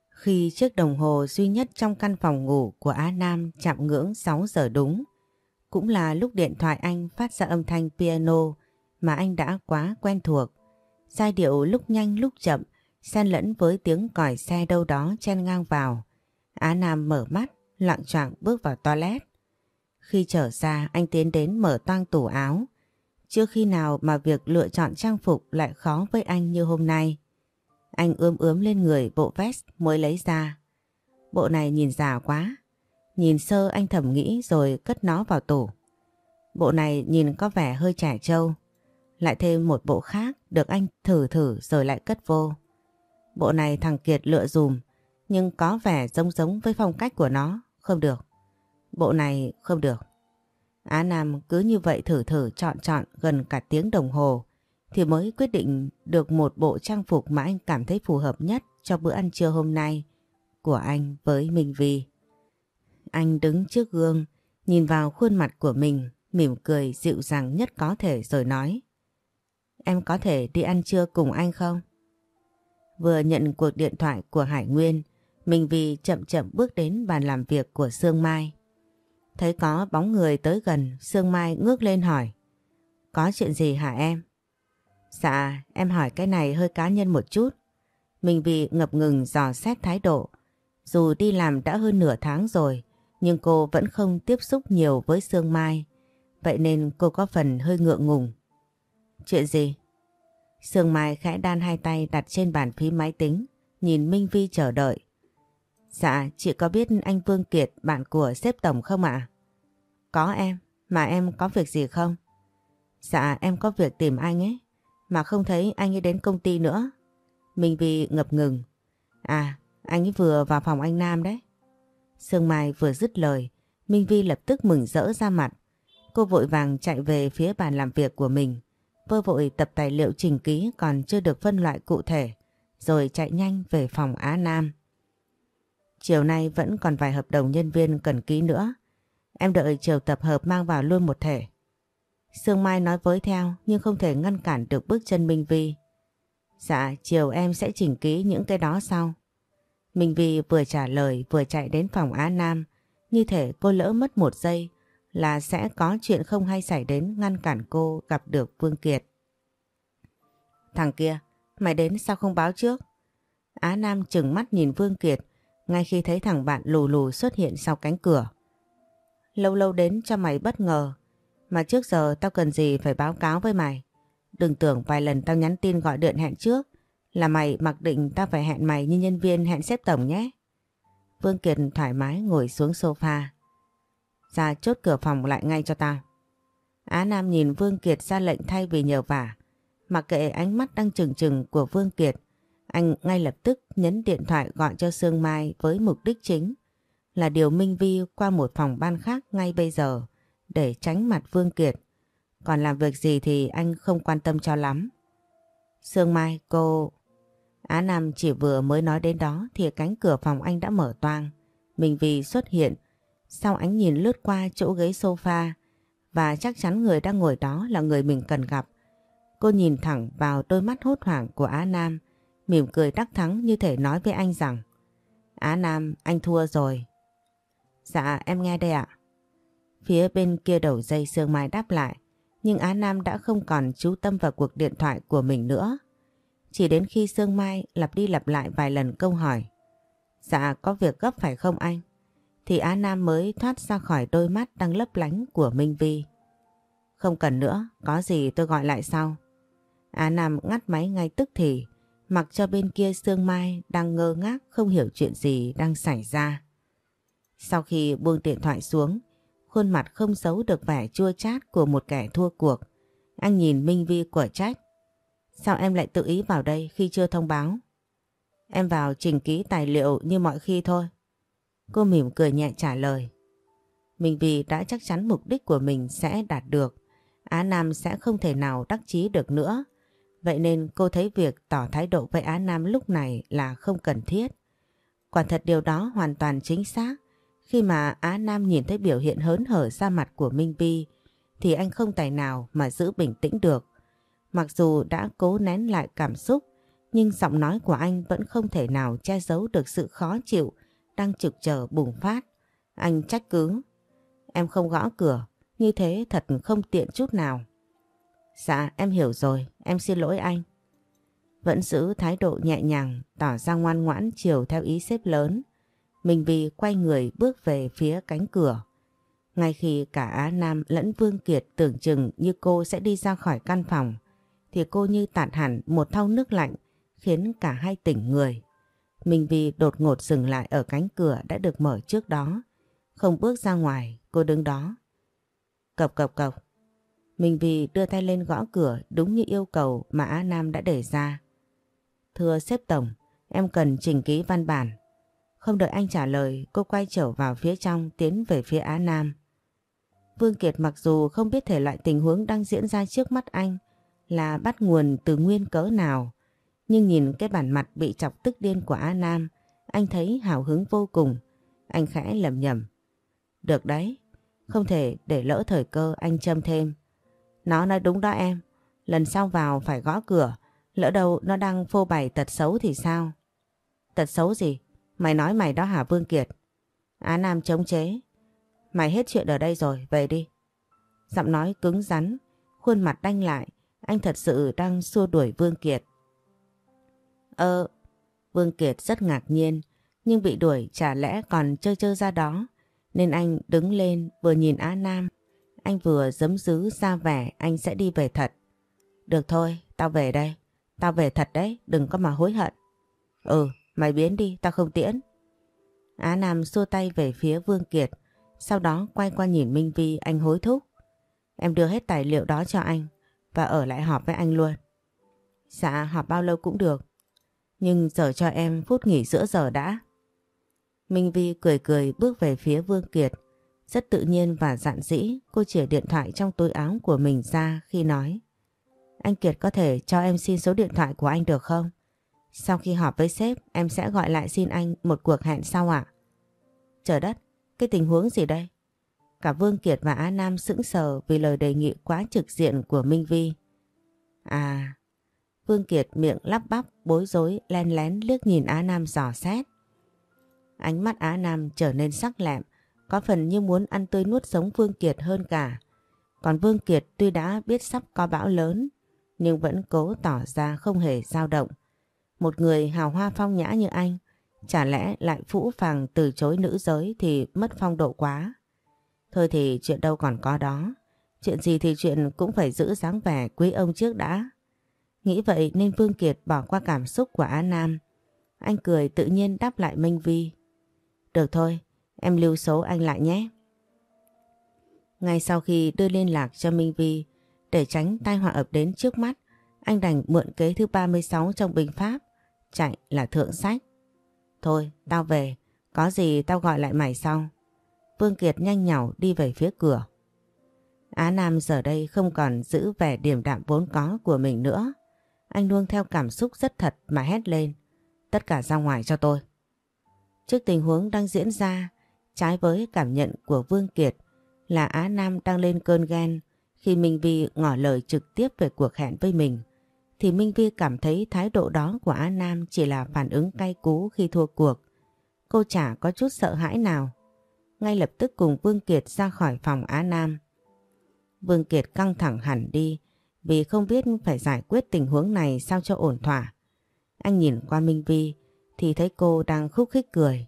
Khi chiếc đồng hồ duy nhất trong căn phòng ngủ của Á Nam chạm ngưỡng 6 giờ đúng, cũng là lúc điện thoại anh phát ra âm thanh piano mà anh đã quá quen thuộc. Giai điệu lúc nhanh lúc chậm, xen lẫn với tiếng còi xe đâu đó chen ngang vào. Á Nam mở mắt, lặng choạng bước vào toilet. Khi trở ra, anh tiến đến mở toang tủ áo. Chưa khi nào mà việc lựa chọn trang phục lại khó với anh như hôm nay. Anh ướm ướm lên người bộ vest mới lấy ra. Bộ này nhìn già quá. Nhìn sơ anh thầm nghĩ rồi cất nó vào tủ. Bộ này nhìn có vẻ hơi trẻ trâu. Lại thêm một bộ khác được anh thử thử rồi lại cất vô. Bộ này thằng Kiệt lựa dùm, nhưng có vẻ giống giống với phong cách của nó. Không được. Bộ này không được. Á Nam cứ như vậy thử thử chọn chọn gần cả tiếng đồng hồ thì mới quyết định được một bộ trang phục mà anh cảm thấy phù hợp nhất cho bữa ăn trưa hôm nay của anh với Minh Vi. Anh đứng trước gương, nhìn vào khuôn mặt của mình, mỉm cười dịu dàng nhất có thể rồi nói. Em có thể đi ăn trưa cùng anh không? Vừa nhận cuộc điện thoại của Hải Nguyên, Minh Vi chậm chậm bước đến bàn làm việc của Sương Mai. Thấy có bóng người tới gần, Sương Mai ngước lên hỏi. Có chuyện gì hả em? Dạ, em hỏi cái này hơi cá nhân một chút. Minh Vi ngập ngừng dò xét thái độ. Dù đi làm đã hơn nửa tháng rồi, nhưng cô vẫn không tiếp xúc nhiều với Sương Mai. Vậy nên cô có phần hơi ngượng ngùng. Chuyện gì? Sương Mai khẽ đan hai tay đặt trên bàn phí máy tính, nhìn Minh Vi chờ đợi. Dạ, chị có biết anh Vương Kiệt, bạn của sếp tổng không ạ? Có em, mà em có việc gì không? Dạ, em có việc tìm anh ấy, mà không thấy anh ấy đến công ty nữa. Minh Vi ngập ngừng. À, anh ấy vừa vào phòng anh Nam đấy. Sương Mai vừa dứt lời, Minh Vi lập tức mừng rỡ ra mặt. Cô vội vàng chạy về phía bàn làm việc của mình. Vơ vội tập tài liệu trình ký còn chưa được phân loại cụ thể, rồi chạy nhanh về phòng Á Nam. Chiều nay vẫn còn vài hợp đồng nhân viên cần ký nữa. Em đợi chiều tập hợp mang vào luôn một thể. Sương Mai nói với theo nhưng không thể ngăn cản được bước chân Minh Vi. Dạ, chiều em sẽ chỉnh ký những cái đó sau. Minh Vi vừa trả lời vừa chạy đến phòng Á Nam. Như thể cô lỡ mất một giây là sẽ có chuyện không hay xảy đến ngăn cản cô gặp được Vương Kiệt. Thằng kia, mày đến sao không báo trước? Á Nam chừng mắt nhìn Vương Kiệt ngay khi thấy thằng bạn lù lù xuất hiện sau cánh cửa. Lâu lâu đến cho mày bất ngờ, mà trước giờ tao cần gì phải báo cáo với mày. Đừng tưởng vài lần tao nhắn tin gọi điện hẹn trước là mày mặc định tao phải hẹn mày như nhân viên hẹn xếp tổng nhé. Vương Kiệt thoải mái ngồi xuống sofa. Ra chốt cửa phòng lại ngay cho tao. Á Nam nhìn Vương Kiệt ra lệnh thay vì nhờ vả. Mặc kệ ánh mắt đang trừng trừng của Vương Kiệt, anh ngay lập tức nhấn điện thoại gọi cho Sương Mai với mục đích chính là điều Minh Vi qua một phòng ban khác ngay bây giờ để tránh mặt Vương Kiệt. Còn làm việc gì thì anh không quan tâm cho lắm. Sương Mai, cô... Á Nam chỉ vừa mới nói đến đó thì cánh cửa phòng anh đã mở toang. Minh Vi xuất hiện. Sau ánh nhìn lướt qua chỗ ghế sofa và chắc chắn người đang ngồi đó là người mình cần gặp. Cô nhìn thẳng vào đôi mắt hốt hoảng của Á Nam mỉm cười đắc thắng như thể nói với anh rằng Á Nam, anh thua rồi. Dạ, em nghe đây ạ. Phía bên kia đầu dây Sương Mai đáp lại, nhưng Á Nam đã không còn chú tâm vào cuộc điện thoại của mình nữa. Chỉ đến khi Sương Mai lặp đi lặp lại vài lần câu hỏi Dạ, có việc gấp phải không anh? Thì Á Nam mới thoát ra khỏi đôi mắt đang lấp lánh của Minh Vi. Không cần nữa, có gì tôi gọi lại sau. Á Nam ngắt máy ngay tức thì, mặc cho bên kia Sương Mai đang ngơ ngác không hiểu chuyện gì đang xảy ra. Sau khi buông điện thoại xuống, khuôn mặt không giấu được vẻ chua chát của một kẻ thua cuộc. Anh nhìn Minh Vi quả trách. Sao em lại tự ý vào đây khi chưa thông báo? Em vào trình ký tài liệu như mọi khi thôi. Cô mỉm cười nhẹ trả lời. Minh Vi đã chắc chắn mục đích của mình sẽ đạt được. Á Nam sẽ không thể nào đắc chí được nữa. Vậy nên cô thấy việc tỏ thái độ với Á Nam lúc này là không cần thiết. Quả thật điều đó hoàn toàn chính xác. Khi mà Á Nam nhìn thấy biểu hiện hớn hở ra mặt của Minh Bi thì anh không tài nào mà giữ bình tĩnh được. Mặc dù đã cố nén lại cảm xúc nhưng giọng nói của anh vẫn không thể nào che giấu được sự khó chịu đang trực chờ bùng phát. Anh trách cứ. Em không gõ cửa, như thế thật không tiện chút nào. Dạ em hiểu rồi, em xin lỗi anh. Vẫn giữ thái độ nhẹ nhàng, tỏ ra ngoan ngoãn chiều theo ý xếp lớn. Mình vì quay người bước về phía cánh cửa. Ngay khi cả Á Nam lẫn Vương Kiệt tưởng chừng như cô sẽ đi ra khỏi căn phòng, thì cô như tạt hẳn một thau nước lạnh khiến cả hai tỉnh người. Mình vì đột ngột dừng lại ở cánh cửa đã được mở trước đó. Không bước ra ngoài, cô đứng đó. Cộc cộc cộc mình vì đưa tay lên gõ cửa đúng như yêu cầu mà Á Nam đã để ra. Thưa sếp tổng, em cần trình ký văn bản. Không đợi anh trả lời, cô quay trở vào phía trong tiến về phía Á Nam. Vương Kiệt mặc dù không biết thể loại tình huống đang diễn ra trước mắt anh là bắt nguồn từ nguyên cớ nào, nhưng nhìn cái bản mặt bị chọc tức điên của Á Nam, anh thấy hào hứng vô cùng. Anh khẽ lầm nhầm. Được đấy, không thể để lỡ thời cơ anh châm thêm. Nó nói đúng đó em, lần sau vào phải gõ cửa, Lỡ đâu nó đang phô bày tật xấu thì sao? Tật xấu gì? Mày nói mày đó hả Vương Kiệt? Á Nam chống chế. Mày hết chuyện ở đây rồi, về đi. Giọng nói cứng rắn, khuôn mặt đanh lại. Anh thật sự đang xua đuổi Vương Kiệt. Ờ, Vương Kiệt rất ngạc nhiên, nhưng bị đuổi chả lẽ còn chơi chơi ra đó. Nên anh đứng lên vừa nhìn Á Nam, anh vừa giấm dứ ra vẻ anh sẽ đi về thật. Được thôi, tao về đây. Tao về thật đấy, đừng có mà hối hận. Ừ, mày biến đi, tao không tiễn. Á Nam xua tay về phía Vương Kiệt, sau đó quay qua nhìn Minh Vi anh hối thúc. Em đưa hết tài liệu đó cho anh và ở lại họp với anh luôn. Dạ, họp bao lâu cũng được. Nhưng giờ cho em phút nghỉ giữa giờ đã. Minh Vi cười cười bước về phía Vương Kiệt. Rất tự nhiên và dạn dĩ cô chỉa điện thoại trong túi áo của mình ra khi nói. Anh Kiệt có thể cho em xin số điện thoại của anh được không? Sau khi họp với sếp em sẽ gọi lại xin anh một cuộc hẹn sau ạ. Trời đất, cái tình huống gì đây? Cả Vương Kiệt và Á Nam sững sờ vì lời đề nghị quá trực diện của Minh Vi. À, Vương Kiệt miệng lắp bắp bối rối len lén liếc nhìn Á Nam dò xét. Ánh mắt Á Nam trở nên sắc lẹm, có phần như muốn ăn tươi nuốt sống Vương Kiệt hơn cả. Còn Vương Kiệt tuy đã biết sắp có bão lớn, nhưng vẫn cố tỏ ra không hề dao động. Một người hào hoa phong nhã như anh, chả lẽ lại phũ phàng từ chối nữ giới thì mất phong độ quá. Thôi thì chuyện đâu còn có đó, chuyện gì thì chuyện cũng phải giữ dáng vẻ quý ông trước đã. Nghĩ vậy nên Vương Kiệt bỏ qua cảm xúc của Á Nam. Anh cười tự nhiên đáp lại Minh Vi. Được thôi, em lưu số anh lại nhé. Ngay sau khi đưa liên lạc cho Minh Vi, để tránh tai họa ập đến trước mắt, anh đành mượn kế thứ 36 trong bình pháp, chạy là thượng sách. Thôi, tao về, có gì tao gọi lại mày sau. Vương Kiệt nhanh nhảu đi về phía cửa. Á Nam giờ đây không còn giữ vẻ điềm đạm vốn có của mình nữa. Anh luôn theo cảm xúc rất thật mà hét lên. Tất cả ra ngoài cho tôi. Trước tình huống đang diễn ra, trái với cảm nhận của Vương Kiệt là Á Nam đang lên cơn ghen, khi Minh Vi ngỏ lời trực tiếp về cuộc hẹn với mình. Thì Minh Vi cảm thấy thái độ đó của Á Nam chỉ là phản ứng cay cú khi thua cuộc. Cô chả có chút sợ hãi nào. Ngay lập tức cùng Vương Kiệt ra khỏi phòng Á Nam. Vương Kiệt căng thẳng hẳn đi, vì không biết phải giải quyết tình huống này sao cho ổn thỏa. Anh nhìn qua Minh Vi, thì thấy cô đang khúc khích cười.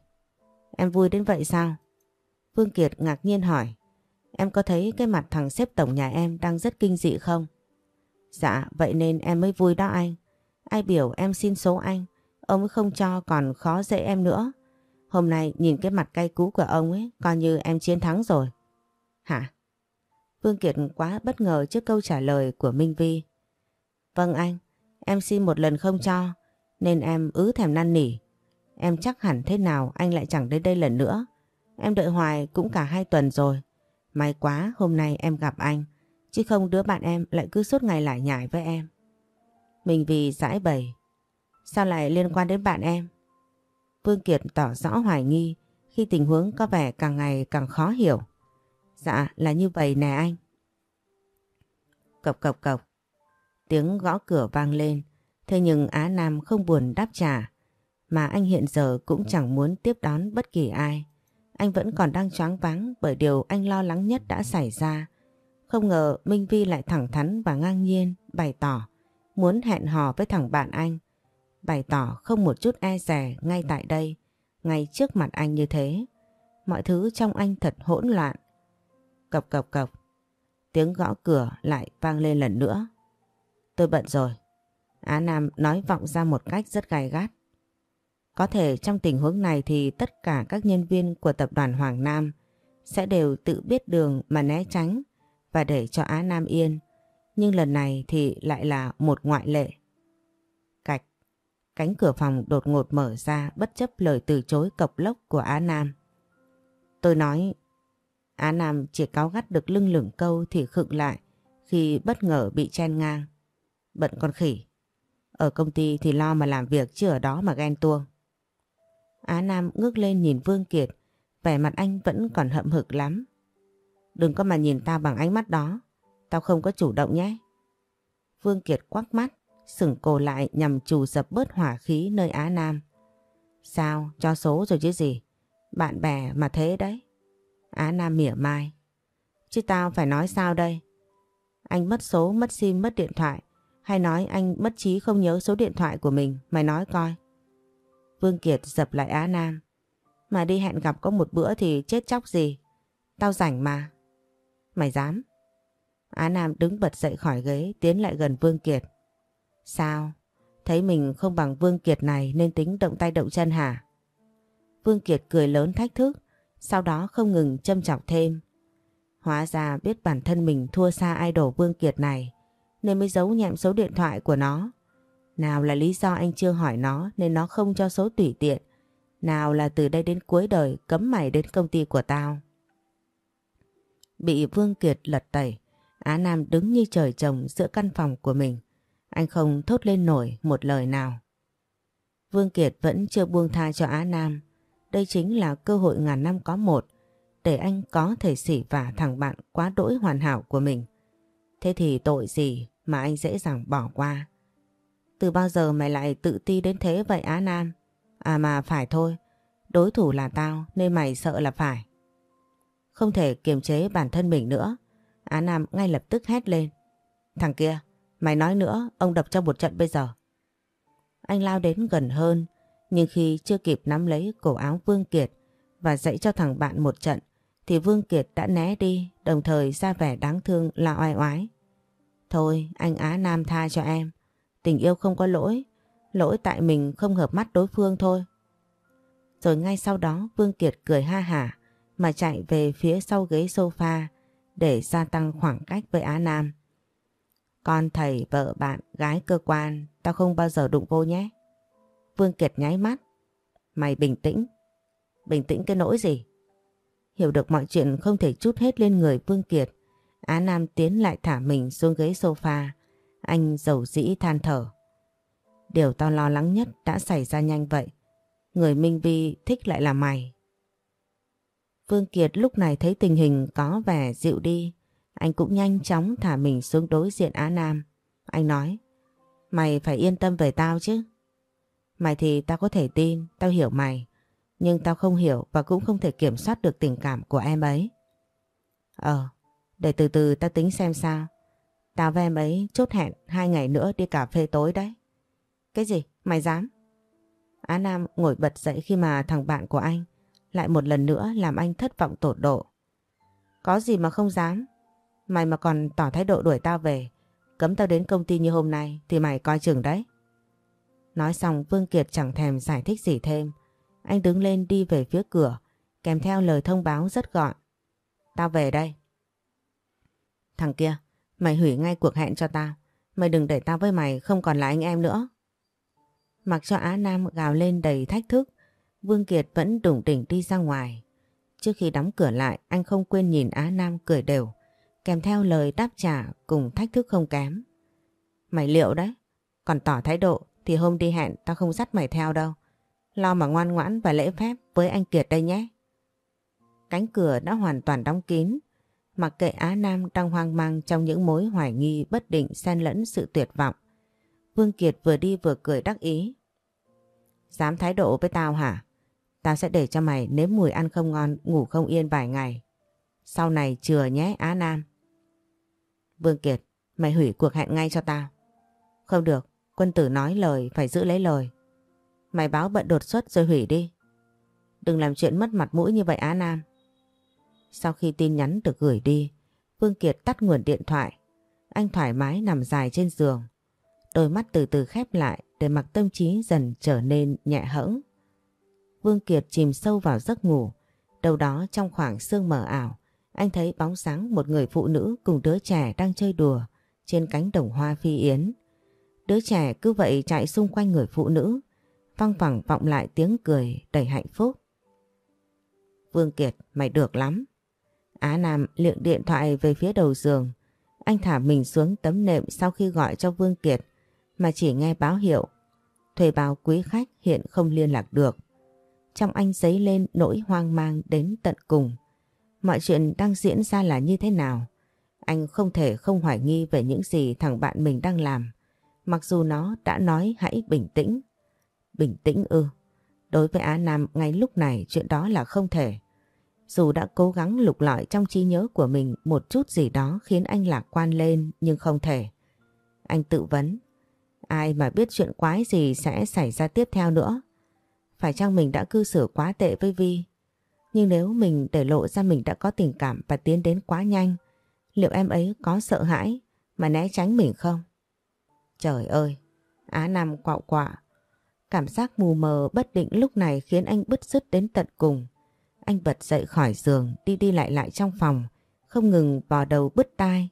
Em vui đến vậy sao? Vương Kiệt ngạc nhiên hỏi. Em có thấy cái mặt thằng xếp tổng nhà em đang rất kinh dị không? Dạ, vậy nên em mới vui đó anh. Ai biểu em xin số anh, ông ấy không cho còn khó dễ em nữa. Hôm nay nhìn cái mặt cay cú của ông ấy, coi như em chiến thắng rồi. Hả? Vương Kiệt quá bất ngờ trước câu trả lời của Minh Vi. Vâng anh, em xin một lần không cho, nên em ứ thèm năn nỉ. Em chắc hẳn thế nào anh lại chẳng đến đây lần nữa. Em đợi hoài cũng cả hai tuần rồi. May quá hôm nay em gặp anh, chứ không đứa bạn em lại cứ suốt ngày lại nhải với em. Mình vì giải bày. Sao lại liên quan đến bạn em? Vương Kiệt tỏ rõ hoài nghi khi tình huống có vẻ càng ngày càng khó hiểu. Dạ là như vậy nè anh. Cộc cộc cộc. Tiếng gõ cửa vang lên. Thế nhưng Á Nam không buồn đáp trả. Mà anh hiện giờ cũng chẳng muốn tiếp đón bất kỳ ai. Anh vẫn còn đang choáng váng bởi điều anh lo lắng nhất đã xảy ra. Không ngờ Minh Vi lại thẳng thắn và ngang nhiên bày tỏ muốn hẹn hò với thằng bạn anh. Bày tỏ không một chút e rè ngay tại đây, ngay trước mặt anh như thế. Mọi thứ trong anh thật hỗn loạn. Cộc cộc cộc. Tiếng gõ cửa lại vang lên lần nữa. Tôi bận rồi. Á Nam nói vọng ra một cách rất gai gắt. Có thể trong tình huống này thì tất cả các nhân viên của tập đoàn Hoàng Nam sẽ đều tự biết đường mà né tránh và để cho Á Nam yên. Nhưng lần này thì lại là một ngoại lệ. Cạch, cánh cửa phòng đột ngột mở ra bất chấp lời từ chối cộc lốc của Á Nam. Tôi nói, Á Nam chỉ cáo gắt được lưng lửng câu thì khựng lại khi bất ngờ bị chen ngang. Bận con khỉ. Ở công ty thì lo mà làm việc chứ ở đó mà ghen tuông. Á Nam ngước lên nhìn Vương Kiệt, vẻ mặt anh vẫn còn hậm hực lắm. Đừng có mà nhìn tao bằng ánh mắt đó, tao không có chủ động nhé. Vương Kiệt quắc mắt, sửng cổ lại nhằm trù dập bớt hỏa khí nơi Á Nam. Sao, cho số rồi chứ gì? Bạn bè mà thế đấy. Á Nam mỉa mai. Chứ tao phải nói sao đây? Anh mất số, mất sim, mất điện thoại. Hay nói anh mất trí không nhớ số điện thoại của mình, mày nói coi. Vương Kiệt dập lại Á Nam. Mà đi hẹn gặp có một bữa thì chết chóc gì. Tao rảnh mà. Mày dám? Á Nam đứng bật dậy khỏi ghế tiến lại gần Vương Kiệt. Sao? Thấy mình không bằng Vương Kiệt này nên tính động tay động chân hả? Vương Kiệt cười lớn thách thức, sau đó không ngừng châm chọc thêm. Hóa ra biết bản thân mình thua xa idol Vương Kiệt này nên mới giấu nhẹm số điện thoại của nó. Nào là lý do anh chưa hỏi nó nên nó không cho số tùy tiện. Nào là từ đây đến cuối đời cấm mày đến công ty của tao. Bị Vương Kiệt lật tẩy, Á Nam đứng như trời trồng giữa căn phòng của mình. Anh không thốt lên nổi một lời nào. Vương Kiệt vẫn chưa buông tha cho Á Nam. Đây chính là cơ hội ngàn năm có một để anh có thể xỉ vả thằng bạn quá đỗi hoàn hảo của mình. Thế thì tội gì mà anh dễ dàng bỏ qua. Từ bao giờ mày lại tự ti đến thế vậy Á Nam? À mà phải thôi, đối thủ là tao nên mày sợ là phải. Không thể kiềm chế bản thân mình nữa. Á Nam ngay lập tức hét lên. Thằng kia, mày nói nữa, ông đập cho một trận bây giờ. Anh lao đến gần hơn, nhưng khi chưa kịp nắm lấy cổ áo Vương Kiệt và dạy cho thằng bạn một trận, thì Vương Kiệt đã né đi, đồng thời ra vẻ đáng thương là oai oái. Thôi, anh Á Nam tha cho em. Tình yêu không có lỗi, lỗi tại mình không hợp mắt đối phương thôi. Rồi ngay sau đó Vương Kiệt cười ha hả mà chạy về phía sau ghế sofa để gia tăng khoảng cách với Á Nam. Con thầy, vợ bạn, gái cơ quan, tao không bao giờ đụng vô nhé. Vương Kiệt nháy mắt. Mày bình tĩnh. Bình tĩnh cái nỗi gì? Hiểu được mọi chuyện không thể chút hết lên người Vương Kiệt. Á Nam tiến lại thả mình xuống ghế sofa. Anh dầu dĩ than thở. Điều tao lo lắng nhất đã xảy ra nhanh vậy. Người Minh Vi thích lại là mày. Vương Kiệt lúc này thấy tình hình có vẻ dịu đi. Anh cũng nhanh chóng thả mình xuống đối diện Á Nam. Anh nói, mày phải yên tâm về tao chứ. Mày thì tao có thể tin, tao hiểu mày. Nhưng tao không hiểu và cũng không thể kiểm soát được tình cảm của em ấy. Ờ, để từ từ tao tính xem sao. Tao với em ấy chốt hẹn hai ngày nữa đi cà phê tối đấy. Cái gì? Mày dám? Á Nam ngồi bật dậy khi mà thằng bạn của anh lại một lần nữa làm anh thất vọng tột độ. Có gì mà không dám? Mày mà còn tỏ thái độ đuổi tao về, cấm tao đến công ty như hôm nay thì mày coi chừng đấy. Nói xong Vương Kiệt chẳng thèm giải thích gì thêm. Anh đứng lên đi về phía cửa, kèm theo lời thông báo rất gọn. Tao về đây. Thằng kia, mày hủy ngay cuộc hẹn cho tao. Mày đừng để tao với mày không còn là anh em nữa. Mặc cho Á Nam gào lên đầy thách thức, Vương Kiệt vẫn đủng đỉnh đi ra ngoài. Trước khi đóng cửa lại, anh không quên nhìn Á Nam cười đều, kèm theo lời đáp trả cùng thách thức không kém. Mày liệu đấy, còn tỏ thái độ thì hôm đi hẹn tao không dắt mày theo đâu. Lo mà ngoan ngoãn và lễ phép với anh Kiệt đây nhé. Cánh cửa đã hoàn toàn đóng kín, mặc kệ Á Nam đang hoang mang trong những mối hoài nghi bất định xen lẫn sự tuyệt vọng. Vương Kiệt vừa đi vừa cười đắc ý. Dám thái độ với tao hả? Tao sẽ để cho mày nếm mùi ăn không ngon, ngủ không yên vài ngày. Sau này chừa nhé Á Nam. Vương Kiệt, mày hủy cuộc hẹn ngay cho tao. Không được, quân tử nói lời phải giữ lấy lời. Mày báo bận đột xuất rồi hủy đi. Đừng làm chuyện mất mặt mũi như vậy Á Nam. Sau khi tin nhắn được gửi đi, Vương Kiệt tắt nguồn điện thoại. Anh thoải mái nằm dài trên giường. Đôi mắt từ từ khép lại để mặc tâm trí dần trở nên nhẹ hẫng. Vương Kiệt chìm sâu vào giấc ngủ. Đầu đó trong khoảng sương mờ ảo, anh thấy bóng sáng một người phụ nữ cùng đứa trẻ đang chơi đùa trên cánh đồng hoa phi yến. Đứa trẻ cứ vậy chạy xung quanh người phụ nữ, văng vẳng vọng lại tiếng cười đầy hạnh phúc. Vương Kiệt, mày được lắm. Á Nam liệng điện thoại về phía đầu giường. Anh thả mình xuống tấm nệm sau khi gọi cho Vương Kiệt, mà chỉ nghe báo hiệu. Thuê báo quý khách hiện không liên lạc được. Trong anh dấy lên nỗi hoang mang đến tận cùng. Mọi chuyện đang diễn ra là như thế nào? Anh không thể không hoài nghi về những gì thằng bạn mình đang làm. Mặc dù nó đã nói hãy bình tĩnh. Bình tĩnh ư. Đối với Á Nam, ngay lúc này chuyện đó là không thể. Dù đã cố gắng lục lọi trong trí nhớ của mình một chút gì đó khiến anh lạc quan lên nhưng không thể. Anh tự vấn. Ai mà biết chuyện quái gì sẽ xảy ra tiếp theo nữa. Phải chăng mình đã cư xử quá tệ với Vi? Nhưng nếu mình để lộ ra mình đã có tình cảm và tiến đến quá nhanh, liệu em ấy có sợ hãi mà né tránh mình không? Trời ơi, Á Nam quạo quạ. Cảm giác mù mờ bất định lúc này khiến anh bứt rứt đến tận cùng. Anh bật dậy khỏi giường đi đi lại lại trong phòng, không ngừng vò đầu bứt tai.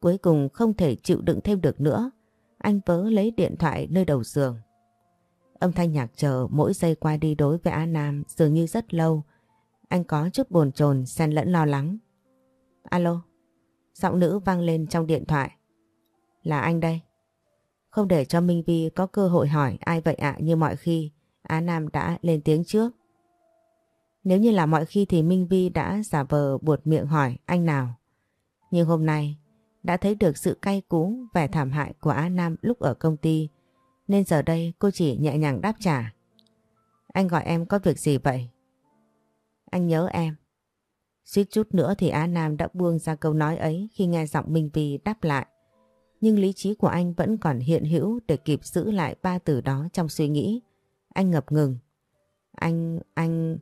Cuối cùng không thể chịu đựng thêm được nữa. Anh vớ lấy điện thoại nơi đầu giường. Âm thanh nhạc chờ mỗi giây qua đi đối với Á Nam dường như rất lâu. Anh có chút bồn chồn xen lẫn lo lắng. Alo, giọng nữ vang lên trong điện thoại. Là anh đây. Không để cho Minh Vi có cơ hội hỏi ai vậy ạ như mọi khi, Á Nam đã lên tiếng trước. Nếu như là mọi khi thì Minh Vi đã giả vờ buột miệng hỏi anh nào. Nhưng hôm nay đã thấy được sự cay cú vẻ thảm hại của Á Nam lúc ở công ty nên giờ đây cô chỉ nhẹ nhàng đáp trả. Anh gọi em có việc gì vậy? Anh nhớ em. Suýt chút nữa thì Á Nam đã buông ra câu nói ấy khi nghe giọng Minh Vi đáp lại. Nhưng lý trí của anh vẫn còn hiện hữu để kịp giữ lại ba từ đó trong suy nghĩ. Anh ngập ngừng. Anh, anh...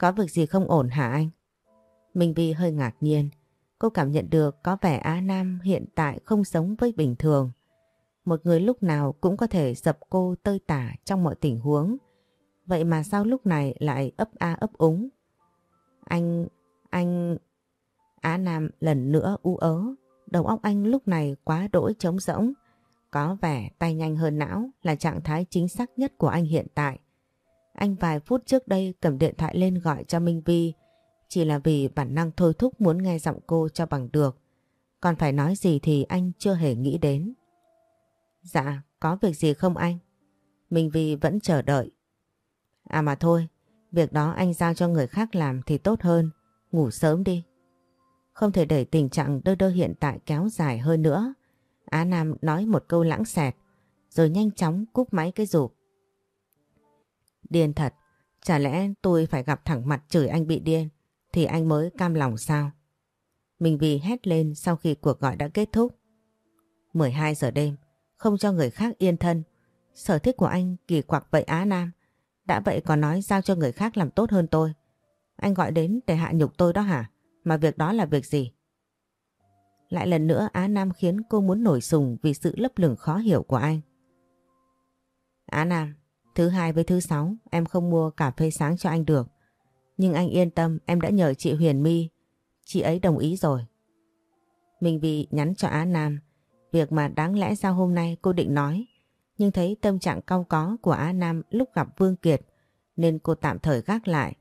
Có việc gì không ổn hả anh? Minh Vi hơi ngạc nhiên. Cô cảm nhận được có vẻ Á Nam hiện tại không sống với bình thường. Một người lúc nào cũng có thể dập cô tơi tả trong mọi tình huống. Vậy mà sao lúc này lại ấp a ấp úng? Anh, anh... Á Nam lần nữa u ớ. Đầu óc anh lúc này quá đỗi trống rỗng. Có vẻ tay nhanh hơn não là trạng thái chính xác nhất của anh hiện tại. Anh vài phút trước đây cầm điện thoại lên gọi cho Minh Vi chỉ là vì bản năng thôi thúc muốn nghe giọng cô cho bằng được. Còn phải nói gì thì anh chưa hề nghĩ đến. Dạ, có việc gì không anh? Minh Vi vẫn chờ đợi. À mà thôi, việc đó anh giao cho người khác làm thì tốt hơn. Ngủ sớm đi. Không thể để tình trạng đơ đơ hiện tại kéo dài hơn nữa. Á Nam nói một câu lãng xẹt, rồi nhanh chóng cúp máy cái rụp. Điên thật, chả lẽ tôi phải gặp thẳng mặt chửi anh bị điên, thì anh mới cam lòng sao? Mình vì hét lên sau khi cuộc gọi đã kết thúc. 12 giờ đêm, không cho người khác yên thân. Sở thích của anh kỳ quặc vậy Á Nam. Đã vậy còn nói giao cho người khác làm tốt hơn tôi. Anh gọi đến để hạ nhục tôi đó hả? Mà việc đó là việc gì? Lại lần nữa Á Nam khiến cô muốn nổi sùng vì sự lấp lửng khó hiểu của anh. Á Nam, thứ hai với thứ sáu em không mua cà phê sáng cho anh được. Nhưng anh yên tâm em đã nhờ chị Huyền My. Chị ấy đồng ý rồi. Minh Vì nhắn cho Á Nam việc mà đáng lẽ ra hôm nay cô định nói. Nhưng thấy tâm trạng cao có của Á Nam lúc gặp Vương Kiệt nên cô tạm thời gác lại.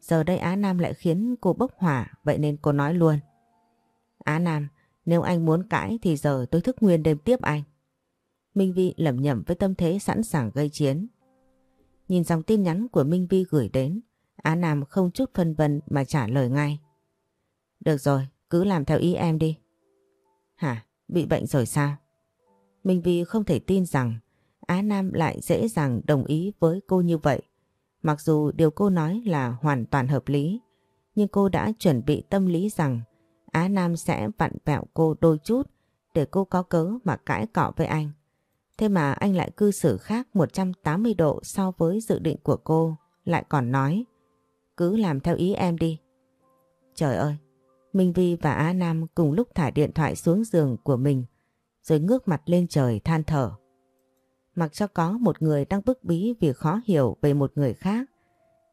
Giờ đây Á Nam lại khiến cô bốc hỏa vậy nên cô nói luôn. Á Nam, nếu anh muốn cãi thì giờ tôi thức nguyên đêm tiếp anh. Minh Vi lẩm nhẩm với tâm thế sẵn sàng gây chiến. Nhìn dòng tin nhắn của Minh Vi gửi đến, Á Nam không chút phân vân mà trả lời ngay. Được rồi, cứ làm theo ý em đi. Hả? Bị bệnh rồi sao? Minh Vi không thể tin rằng Á Nam lại dễ dàng đồng ý với cô như vậy. Mặc dù điều cô nói là hoàn toàn hợp lý, nhưng cô đã chuẩn bị tâm lý rằng Á Nam sẽ vặn vẹo cô đôi chút để cô có cớ mà cãi cọ với anh. Thế mà anh lại cư xử khác 180 độ so với dự định của cô, lại còn nói cứ làm theo ý em đi. Trời ơi, Minh Vi và Á Nam cùng lúc thả điện thoại xuống giường của mình rồi ngước mặt lên trời than thở. Mặc cho có một người đang bức bí vì khó hiểu về một người khác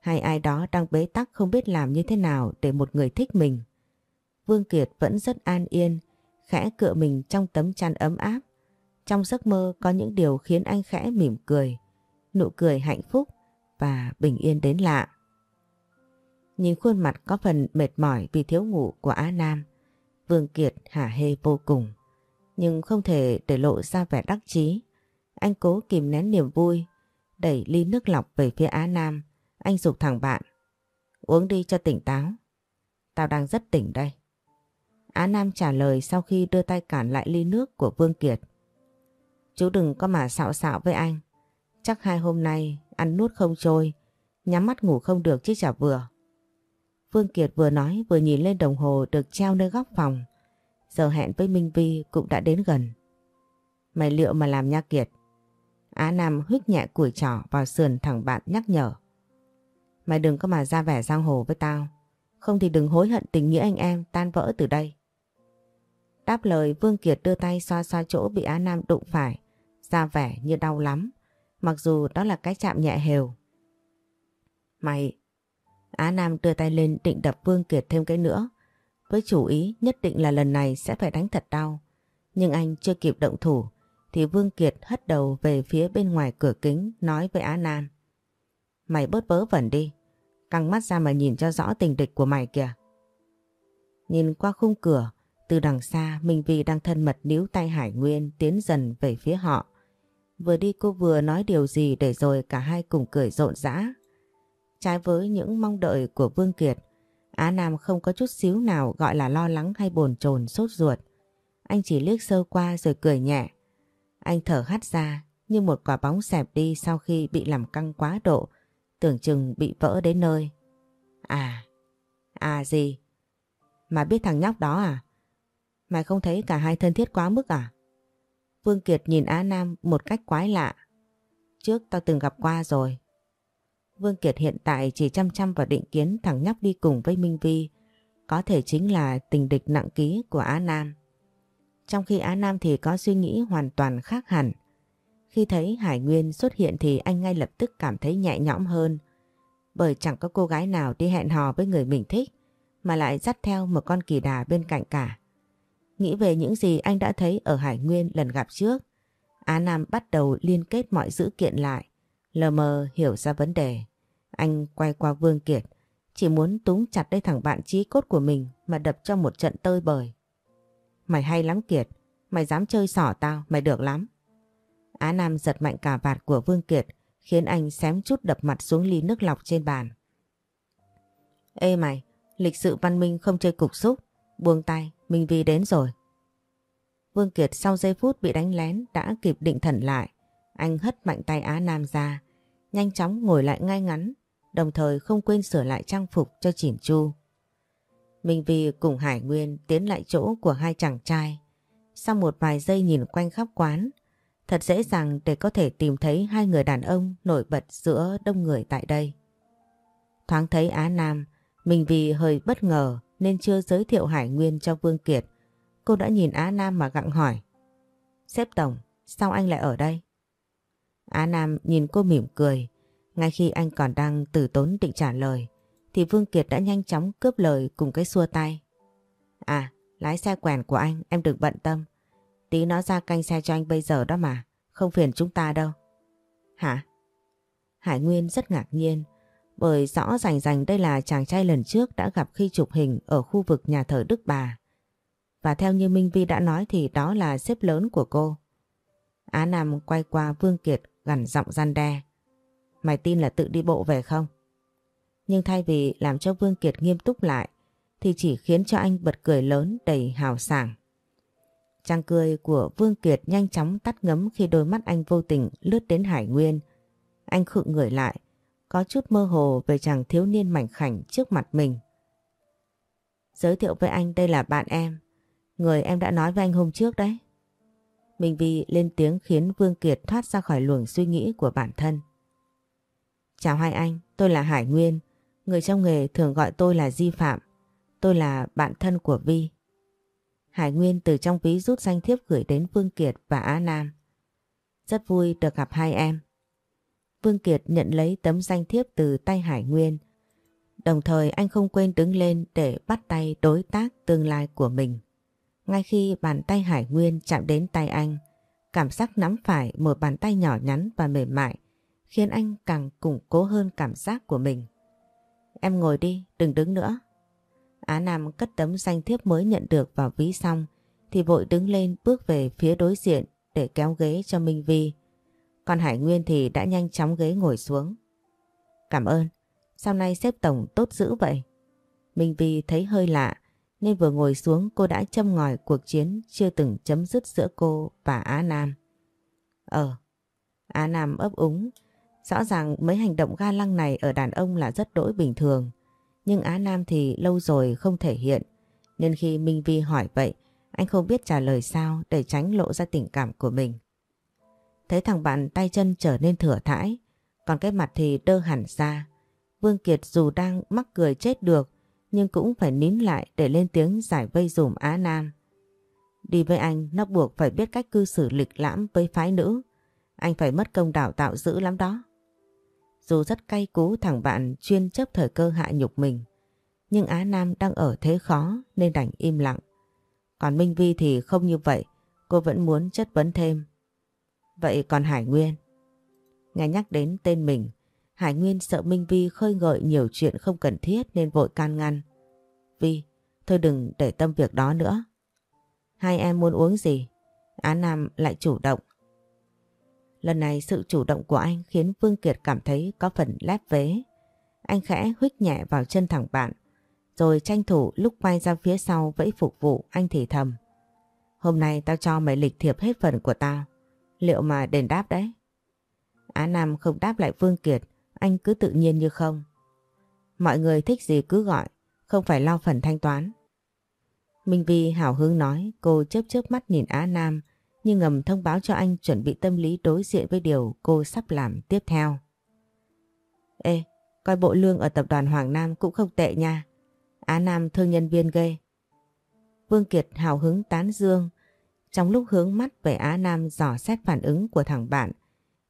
hay ai đó đang bế tắc không biết làm như thế nào để một người thích mình. Vương Kiệt vẫn rất an yên, khẽ cựa mình trong tấm chăn ấm áp. Trong giấc mơ có những điều khiến anh khẽ mỉm cười, nụ cười hạnh phúc và bình yên đến lạ. Nhìn khuôn mặt có phần mệt mỏi vì thiếu ngủ của Á Nam, Vương Kiệt hả hê vô cùng. Nhưng không thể để lộ ra vẻ đắc chí. Anh cố kìm nén niềm vui, đẩy ly nước lọc về phía Á Nam. Anh dục thằng bạn. Uống đi cho tỉnh táo. Tao đang rất tỉnh đây. Á Nam trả lời sau khi đưa tay cản lại ly nước của Vương Kiệt. Chú đừng có mà xạo xạo với anh. Chắc hai hôm nay ăn nuốt không trôi, nhắm mắt ngủ không được chứ chả vừa. phương Kiệt vừa nói vừa nhìn lên đồng hồ được treo nơi góc phòng. Giờ hẹn với Minh Vi cũng đã đến gần. Mày liệu mà làm nha Kiệt? Á Nam huyết nhẹ củi trỏ vào sườn thằng bạn nhắc nhở. Mày đừng có mà ra vẻ giang hồ với tao. Không thì đừng hối hận tình nghĩa anh em tan vỡ từ đây. Đáp lời Vương Kiệt đưa tay xoa xoa chỗ bị Á Nam đụng phải. Ra vẻ như đau lắm. Mặc dù đó là cái chạm nhẹ hều. Mày... Á Nam đưa tay lên định đập Vương Kiệt thêm cái nữa. Với chủ ý nhất định là lần này sẽ phải đánh thật đau. Nhưng anh chưa kịp động thủ thì Vương Kiệt hất đầu về phía bên ngoài cửa kính nói với Á Nam. Mày bớt bớ vẩn đi, căng mắt ra mà nhìn cho rõ tình địch của mày kìa. Nhìn qua khung cửa, từ đằng xa Minh Vi đang thân mật níu tay Hải Nguyên tiến dần về phía họ. Vừa đi cô vừa nói điều gì để rồi cả hai cùng cười rộn rã. Trái với những mong đợi của Vương Kiệt, Á Nam không có chút xíu nào gọi là lo lắng hay bồn chồn sốt ruột. Anh chỉ liếc sơ qua rồi cười nhẹ. Anh thở hắt ra như một quả bóng xẹp đi sau khi bị làm căng quá độ, tưởng chừng bị vỡ đến nơi. À, à gì? Mà biết thằng nhóc đó à? Mày không thấy cả hai thân thiết quá mức à? Vương Kiệt nhìn Á Nam một cách quái lạ. Trước tao từng gặp qua rồi. Vương Kiệt hiện tại chỉ chăm chăm vào định kiến thằng nhóc đi cùng với Minh Vi. Có thể chính là tình địch nặng ký của Á Nam. Trong khi Á Nam thì có suy nghĩ hoàn toàn khác hẳn. Khi thấy Hải Nguyên xuất hiện thì anh ngay lập tức cảm thấy nhẹ nhõm hơn. Bởi chẳng có cô gái nào đi hẹn hò với người mình thích, mà lại dắt theo một con kỳ đà bên cạnh cả. Nghĩ về những gì anh đã thấy ở Hải Nguyên lần gặp trước, Á Nam bắt đầu liên kết mọi dữ kiện lại, lờ mờ hiểu ra vấn đề. Anh quay qua Vương Kiệt, chỉ muốn túng chặt đây thằng bạn chí cốt của mình mà đập cho một trận tơi bời. Mày hay lắm Kiệt, mày dám chơi xỏ tao, mày được lắm. Á Nam giật mạnh cả vạt của Vương Kiệt khiến anh xém chút đập mặt xuống ly nước lọc trên bàn. Ê mày, lịch sự văn minh không chơi cục xúc, buông tay, Minh Vi đến rồi. Vương Kiệt sau giây phút bị đánh lén đã kịp định thần lại. Anh hất mạnh tay Á Nam ra, nhanh chóng ngồi lại ngay ngắn, đồng thời không quên sửa lại trang phục cho chỉn chu. Minh Vi cùng Hải Nguyên tiến lại chỗ của hai chàng trai. Sau một vài giây nhìn quanh khắp quán, thật dễ dàng để có thể tìm thấy hai người đàn ông nổi bật giữa đông người tại đây. Thoáng thấy Á Nam, Minh Vi hơi bất ngờ nên chưa giới thiệu Hải Nguyên cho Vương Kiệt. Cô đã nhìn Á Nam mà gặng hỏi. Sếp Tổng, sao anh lại ở đây? Á Nam nhìn cô mỉm cười. Ngay khi anh còn đang tử tốn định trả lời, thì Vương Kiệt đã nhanh chóng cướp lời cùng cái xua tay. À, lái xe quèn của anh, em đừng bận tâm. Tí nó ra canh xe cho anh bây giờ đó mà, không phiền chúng ta đâu. Hả? Hải Nguyên rất ngạc nhiên, bởi rõ rành rành đây là chàng trai lần trước đã gặp khi chụp hình ở khu vực nhà thờ Đức Bà. Và theo như Minh Vi đã nói thì đó là xếp lớn của cô. Á Nam quay qua Vương Kiệt gằn giọng gian đe. Mày tin là tự đi bộ về không? Nhưng thay vì làm cho Vương Kiệt nghiêm túc lại thì chỉ khiến cho anh bật cười lớn đầy hào sảng. Trang cười của Vương Kiệt nhanh chóng tắt ngấm khi đôi mắt anh vô tình lướt đến Hải Nguyên. Anh khựng người lại, có chút mơ hồ về chàng thiếu niên mảnh khảnh trước mặt mình. Giới thiệu với anh đây là bạn em, người em đã nói với anh hôm trước đấy. Minh Vi lên tiếng khiến Vương Kiệt thoát ra khỏi luồng suy nghĩ của bản thân. Chào hai anh, tôi là Hải Nguyên, người trong nghề thường gọi tôi là Di Phạm. Tôi là bạn thân của Vi. Hải Nguyên từ trong ví rút danh thiếp gửi đến Vương Kiệt và Á Nam. Rất vui được gặp hai em. Vương Kiệt nhận lấy tấm danh thiếp từ tay Hải Nguyên. Đồng thời anh không quên đứng lên để bắt tay đối tác tương lai của mình. Ngay khi bàn tay Hải Nguyên chạm đến tay anh, cảm giác nắm phải một bàn tay nhỏ nhắn và mềm mại khiến anh càng củng cố hơn cảm giác của mình. Em ngồi đi, đừng đứng nữa. Á Nam cất tấm danh thiếp mới nhận được vào ví xong thì vội đứng lên bước về phía đối diện để kéo ghế cho Minh Vi. Còn Hải Nguyên thì đã nhanh chóng ghế ngồi xuống. Cảm ơn, sau này xếp tổng tốt dữ vậy. Minh Vi thấy hơi lạ nên vừa ngồi xuống cô đã châm ngòi cuộc chiến chưa từng chấm dứt giữa cô và Á Nam. Ờ. Á Nam ấp úng. Rõ ràng mấy hành động ga lăng này ở đàn ông là rất đỗi bình thường. Nhưng Á Nam thì lâu rồi không thể hiện. Nên khi Minh Vi hỏi vậy, anh không biết trả lời sao để tránh lộ ra tình cảm của mình. Thấy thằng bạn tay chân trở nên thừa thãi, còn cái mặt thì đơ hẳn ra. Vương Kiệt dù đang mắc cười chết được, nhưng cũng phải nín lại để lên tiếng giải vây dùm Á Nam. Đi với anh nó buộc phải biết cách cư xử lịch lãm với phái nữ. Anh phải mất công đào tạo dữ lắm đó. Dù rất cay cú thằng bạn chuyên chấp thời cơ hạ nhục mình. Nhưng Á Nam đang ở thế khó nên đành im lặng. Còn Minh Vi thì không như vậy. Cô vẫn muốn chất vấn thêm. Vậy còn Hải Nguyên? Nghe nhắc đến tên mình, Hải Nguyên sợ Minh Vi khơi gợi nhiều chuyện không cần thiết nên vội can ngăn. Vi, thôi đừng để tâm việc đó nữa. Hai em muốn uống gì? Á Nam lại chủ động. Lần này sự chủ động của anh khiến Vương Kiệt cảm thấy có phần lép vế. Anh khẽ huých nhẹ vào chân thẳng bạn, rồi tranh thủ lúc quay ra phía sau vẫy phục vụ anh thì thầm. Hôm nay tao cho mày lịch thiệp hết phần của tao. Liệu mà đền đáp đấy? Á Nam không đáp lại Vương Kiệt, anh cứ tự nhiên như không. Mọi người thích gì cứ gọi, không phải lo phần thanh toán. Minh Vi hào hứng nói cô chớp chớp mắt nhìn Á Nam nhưng ngầm thông báo cho anh chuẩn bị tâm lý đối diện với điều cô sắp làm tiếp theo. Ê, coi bộ lương ở tập đoàn Hoàng Nam cũng không tệ nha. Á Nam thương nhân viên ghê. Vương Kiệt hào hứng tán dương trong lúc hướng mắt về Á Nam dò xét phản ứng của thằng bạn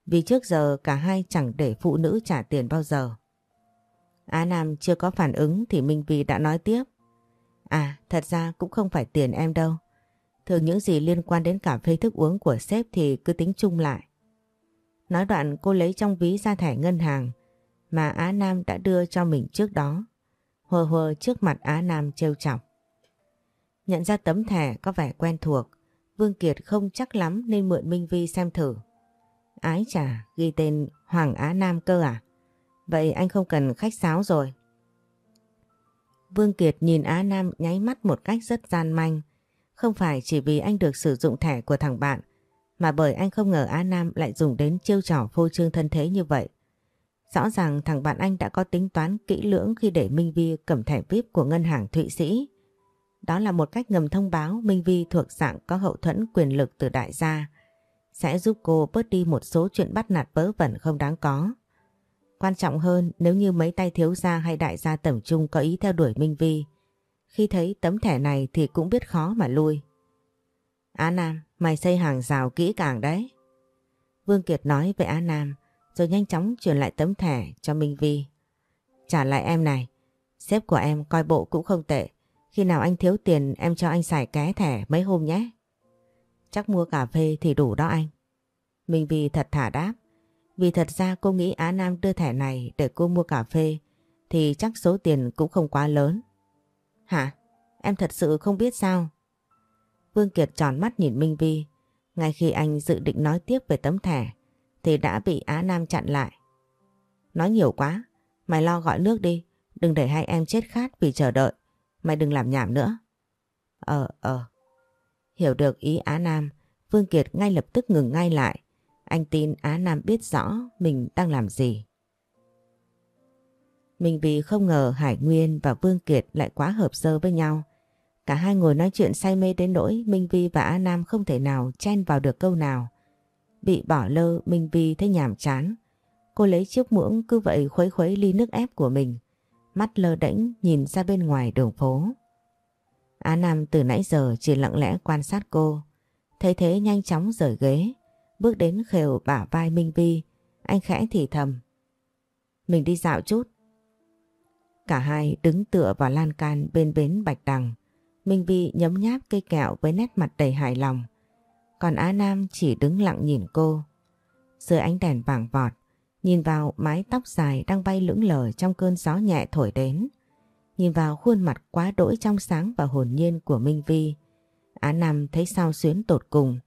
vì trước giờ cả hai chẳng để phụ nữ trả tiền bao giờ. Á Nam chưa có phản ứng thì Minh Vy đã nói tiếp. À thật ra cũng không phải tiền em đâu. Thường những gì liên quan đến cà phê thức uống của sếp thì cứ tính chung lại. Nói đoạn cô lấy trong ví ra thẻ ngân hàng mà Á Nam đã đưa cho mình trước đó. Hờ hờ trước mặt Á Nam trêu chọc. Nhận ra tấm thẻ có vẻ quen thuộc, Vương Kiệt không chắc lắm nên mượn Minh Vi xem thử. Ái chà, ghi tên Hoàng Á Nam cơ à? Vậy anh không cần khách sáo rồi. Vương Kiệt nhìn Á Nam nháy mắt một cách rất gian manh. Không phải chỉ vì anh được sử dụng thẻ của thằng bạn, mà bởi anh không ngờ Á Nam lại dùng đến chiêu trò phô trương thân thế như vậy. Rõ ràng thằng bạn anh đã có tính toán kỹ lưỡng khi để Minh Vi cầm thẻ VIP của ngân hàng Thụy Sĩ. Đó là một cách ngầm thông báo Minh Vi thuộc dạng có hậu thuẫn quyền lực từ đại gia, sẽ giúp cô bớt đi một số chuyện bắt nạt bớ vẩn không đáng có. Quan trọng hơn nếu như mấy tay thiếu gia hay đại gia tầm trung có ý theo đuổi Minh Vi, khi thấy tấm thẻ này thì cũng biết khó mà lui. Á Nam, mày xây hàng rào kỹ càng đấy. Vương Kiệt nói với Á Nam, rồi nhanh chóng truyền lại tấm thẻ cho Minh Vi. Trả lại em này, sếp của em coi bộ cũng không tệ. Khi nào anh thiếu tiền em cho anh xài ké thẻ mấy hôm nhé. Chắc mua cà phê thì đủ đó anh. Minh Vi thật thả đáp. Vì thật ra cô nghĩ Á Nam đưa thẻ này để cô mua cà phê thì chắc số tiền cũng không quá lớn. Hả? Em thật sự không biết sao? Vương Kiệt tròn mắt nhìn Minh Vi. Ngay khi anh dự định nói tiếp về tấm thẻ thì đã bị Á Nam chặn lại. Nói nhiều quá, mày lo gọi nước đi, đừng để hai em chết khát vì chờ đợi. Mày đừng làm nhảm nữa. Ờ, ờ. Hiểu được ý Á Nam, Vương Kiệt ngay lập tức ngừng ngay lại. Anh tin Á Nam biết rõ mình đang làm gì. Mình vì không ngờ Hải Nguyên và Vương Kiệt lại quá hợp sơ với nhau. Cả hai ngồi nói chuyện say mê đến nỗi Minh Vi và Á Nam không thể nào chen vào được câu nào. Bị bỏ lơ Minh Vi thấy nhàm chán. Cô lấy chiếc muỗng cứ vậy khuấy khuấy ly nước ép của mình. Mắt lơ đễnh nhìn ra bên ngoài đường phố. Á Nam từ nãy giờ chỉ lặng lẽ quan sát cô. Thấy thế nhanh chóng rời ghế. Bước đến khều bả vai Minh Vi. Anh khẽ thì thầm. Mình đi dạo chút. Cả hai đứng tựa vào lan can bên bến Bạch Đằng. Minh Vi nhấm nháp cây kẹo với nét mặt đầy hài lòng. Còn Á Nam chỉ đứng lặng nhìn cô. Dưới ánh đèn vàng vọt, nhìn vào mái tóc dài đang bay lững lờ trong cơn gió nhẹ thổi đến. Nhìn vào khuôn mặt quá đỗi trong sáng và hồn nhiên của Minh Vi. Á Nam thấy sao xuyến tột cùng.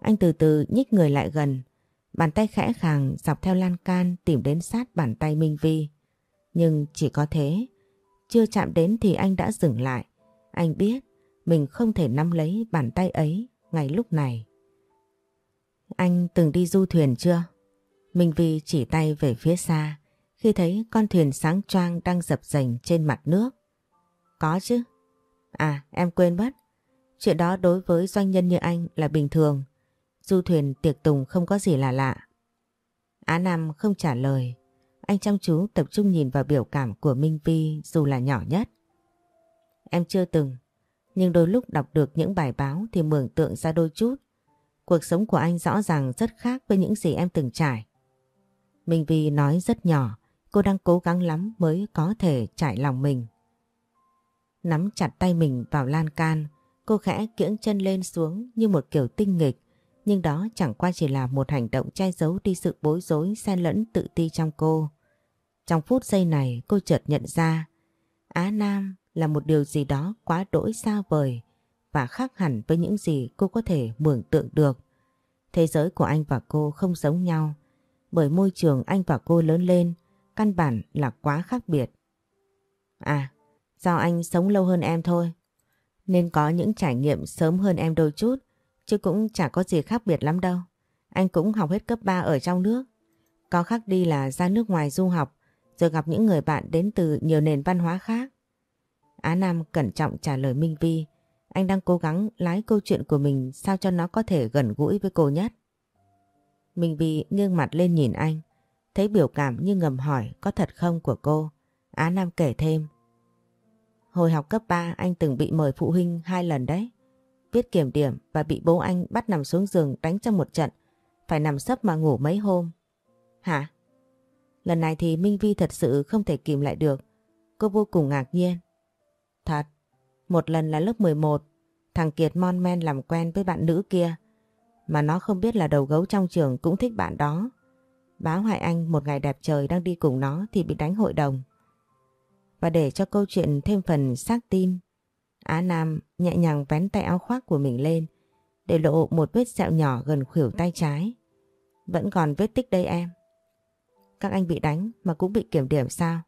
Anh từ từ nhích người lại gần, bàn tay khẽ khàng dọc theo lan can tìm đến sát bàn tay Minh Vi. Nhưng chỉ có thế, chưa chạm đến thì anh đã dừng lại. Anh biết mình không thể nắm lấy bàn tay ấy ngay lúc này. Anh từng đi du thuyền chưa? Minh Vi chỉ tay về phía xa khi thấy con thuyền sáng choang đang dập dềnh trên mặt nước. Có chứ. À em quên mất. Chuyện đó đối với doanh nhân như anh là bình thường. Du thuyền tiệc tùng không có gì là lạ. Á Nam không trả lời. Anh chăm chú tập trung nhìn vào biểu cảm của Minh Vi dù là nhỏ nhất. Em chưa từng, nhưng đôi lúc đọc được những bài báo thì mường tượng ra đôi chút. Cuộc sống của anh rõ ràng rất khác với những gì em từng trải. Minh Vi nói rất nhỏ, cô đang cố gắng lắm mới có thể trải lòng mình. Nắm chặt tay mình vào lan can, cô khẽ kiễng chân lên xuống như một kiểu tinh nghịch, nhưng đó chẳng qua chỉ là một hành động che giấu đi sự bối rối xen lẫn tự ti trong cô. Trong phút giây này cô chợt nhận ra Á Nam là một điều gì đó quá đỗi xa vời và khác hẳn với những gì cô có thể mường tượng được. Thế giới của anh và cô không giống nhau bởi môi trường anh và cô lớn lên căn bản là quá khác biệt. À, do anh sống lâu hơn em thôi nên có những trải nghiệm sớm hơn em đôi chút chứ cũng chả có gì khác biệt lắm đâu. Anh cũng học hết cấp 3 ở trong nước. Có khác đi là ra nước ngoài du học rồi gặp những người bạn đến từ nhiều nền văn hóa khác. Á Nam cẩn trọng trả lời Minh Vi. Anh đang cố gắng lái câu chuyện của mình sao cho nó có thể gần gũi với cô nhất. Minh Vi nghiêng mặt lên nhìn anh. Thấy biểu cảm như ngầm hỏi có thật không của cô. Á Nam kể thêm. Hồi học cấp 3 anh từng bị mời phụ huynh hai lần đấy. Viết kiểm điểm và bị bố anh bắt nằm xuống giường đánh trong một trận. Phải nằm sấp mà ngủ mấy hôm. Hả? Lần này thì Minh Vi thật sự không thể kìm lại được. Cô vô cùng ngạc nhiên. Thật, một lần là lớp 11, thằng Kiệt mon men làm quen với bạn nữ kia. Mà nó không biết là đầu gấu trong trường cũng thích bạn đó. Báo hại anh một ngày đẹp trời đang đi cùng nó thì bị đánh hội đồng. Và để cho câu chuyện thêm phần xác tin, Á Nam nhẹ nhàng vén tay áo khoác của mình lên để lộ một vết sẹo nhỏ gần khuỷu tay trái. Vẫn còn vết tích đây em. Các anh bị đánh mà cũng bị kiểm điểm sao?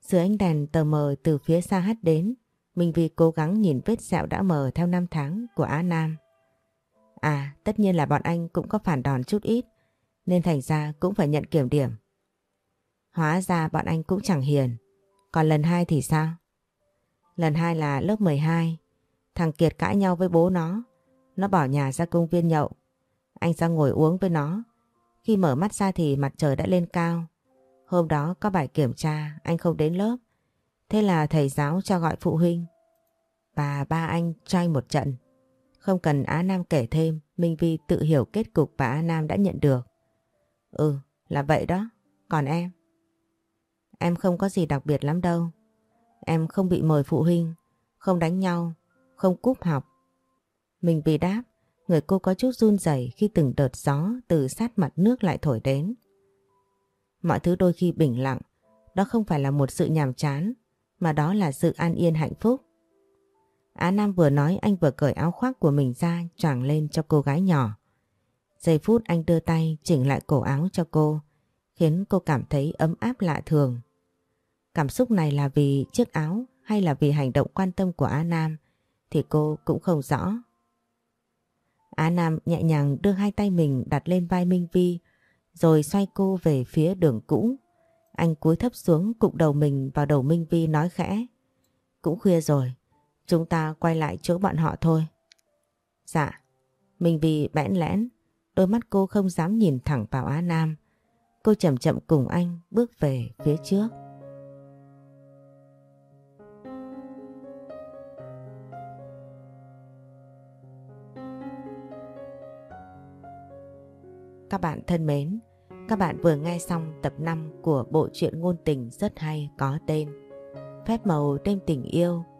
Dưới ánh đèn tờ mờ từ phía xa hắt đến, mình vì cố gắng nhìn vết sẹo đã mờ theo năm tháng của Á Nam. À, tất nhiên là bọn anh cũng có phản đòn chút ít, nên thành ra cũng phải nhận kiểm điểm. Hóa ra bọn anh cũng chẳng hiền. Còn lần hai thì sao? Lần hai là lớp 12. Thằng Kiệt cãi nhau với bố nó. Nó bỏ nhà ra công viên nhậu. Anh ra ngồi uống với nó. Khi mở mắt ra thì mặt trời đã lên cao. Hôm đó có bài kiểm tra, anh không đến lớp. Thế là thầy giáo cho gọi phụ huynh. Và ba anh cho anh một trận. Không cần Á Nam kể thêm, Minh Vi tự hiểu kết cục mà Á Nam đã nhận được. Ừ, là vậy đó. Còn em? Em không có gì đặc biệt lắm đâu. Em không bị mời phụ huynh, không đánh nhau, không cúp học. Mình vì đáp, người cô có chút run rẩy khi từng đợt gió từ sát mặt nước lại thổi đến. Mọi thứ đôi khi bình lặng, đó không phải là một sự nhàm chán, mà đó là sự an yên hạnh phúc. Á Nam vừa nói anh vừa cởi áo khoác của mình ra choàng lên cho cô gái nhỏ. Giây phút anh đưa tay chỉnh lại cổ áo cho cô, khiến cô cảm thấy ấm áp lạ thường. Cảm xúc này là vì chiếc áo hay là vì hành động quan tâm của Á Nam thì cô cũng không rõ. Á Nam nhẹ nhàng đưa hai tay mình đặt lên vai Minh Vi rồi xoay cô về phía đường cũ. Anh cúi thấp xuống cụng đầu mình vào đầu Minh Vi nói khẽ. Cũng khuya rồi, chúng ta quay lại chỗ bọn họ thôi. Dạ, Minh Vi bẽn lẽn, đôi mắt cô không dám nhìn thẳng vào Á Nam. Cô chậm chậm cùng anh bước về phía trước. Các bạn thân mến, các bạn vừa nghe xong tập 5 của bộ truyện ngôn tình rất hay có tên Phép màu đêm tình yêu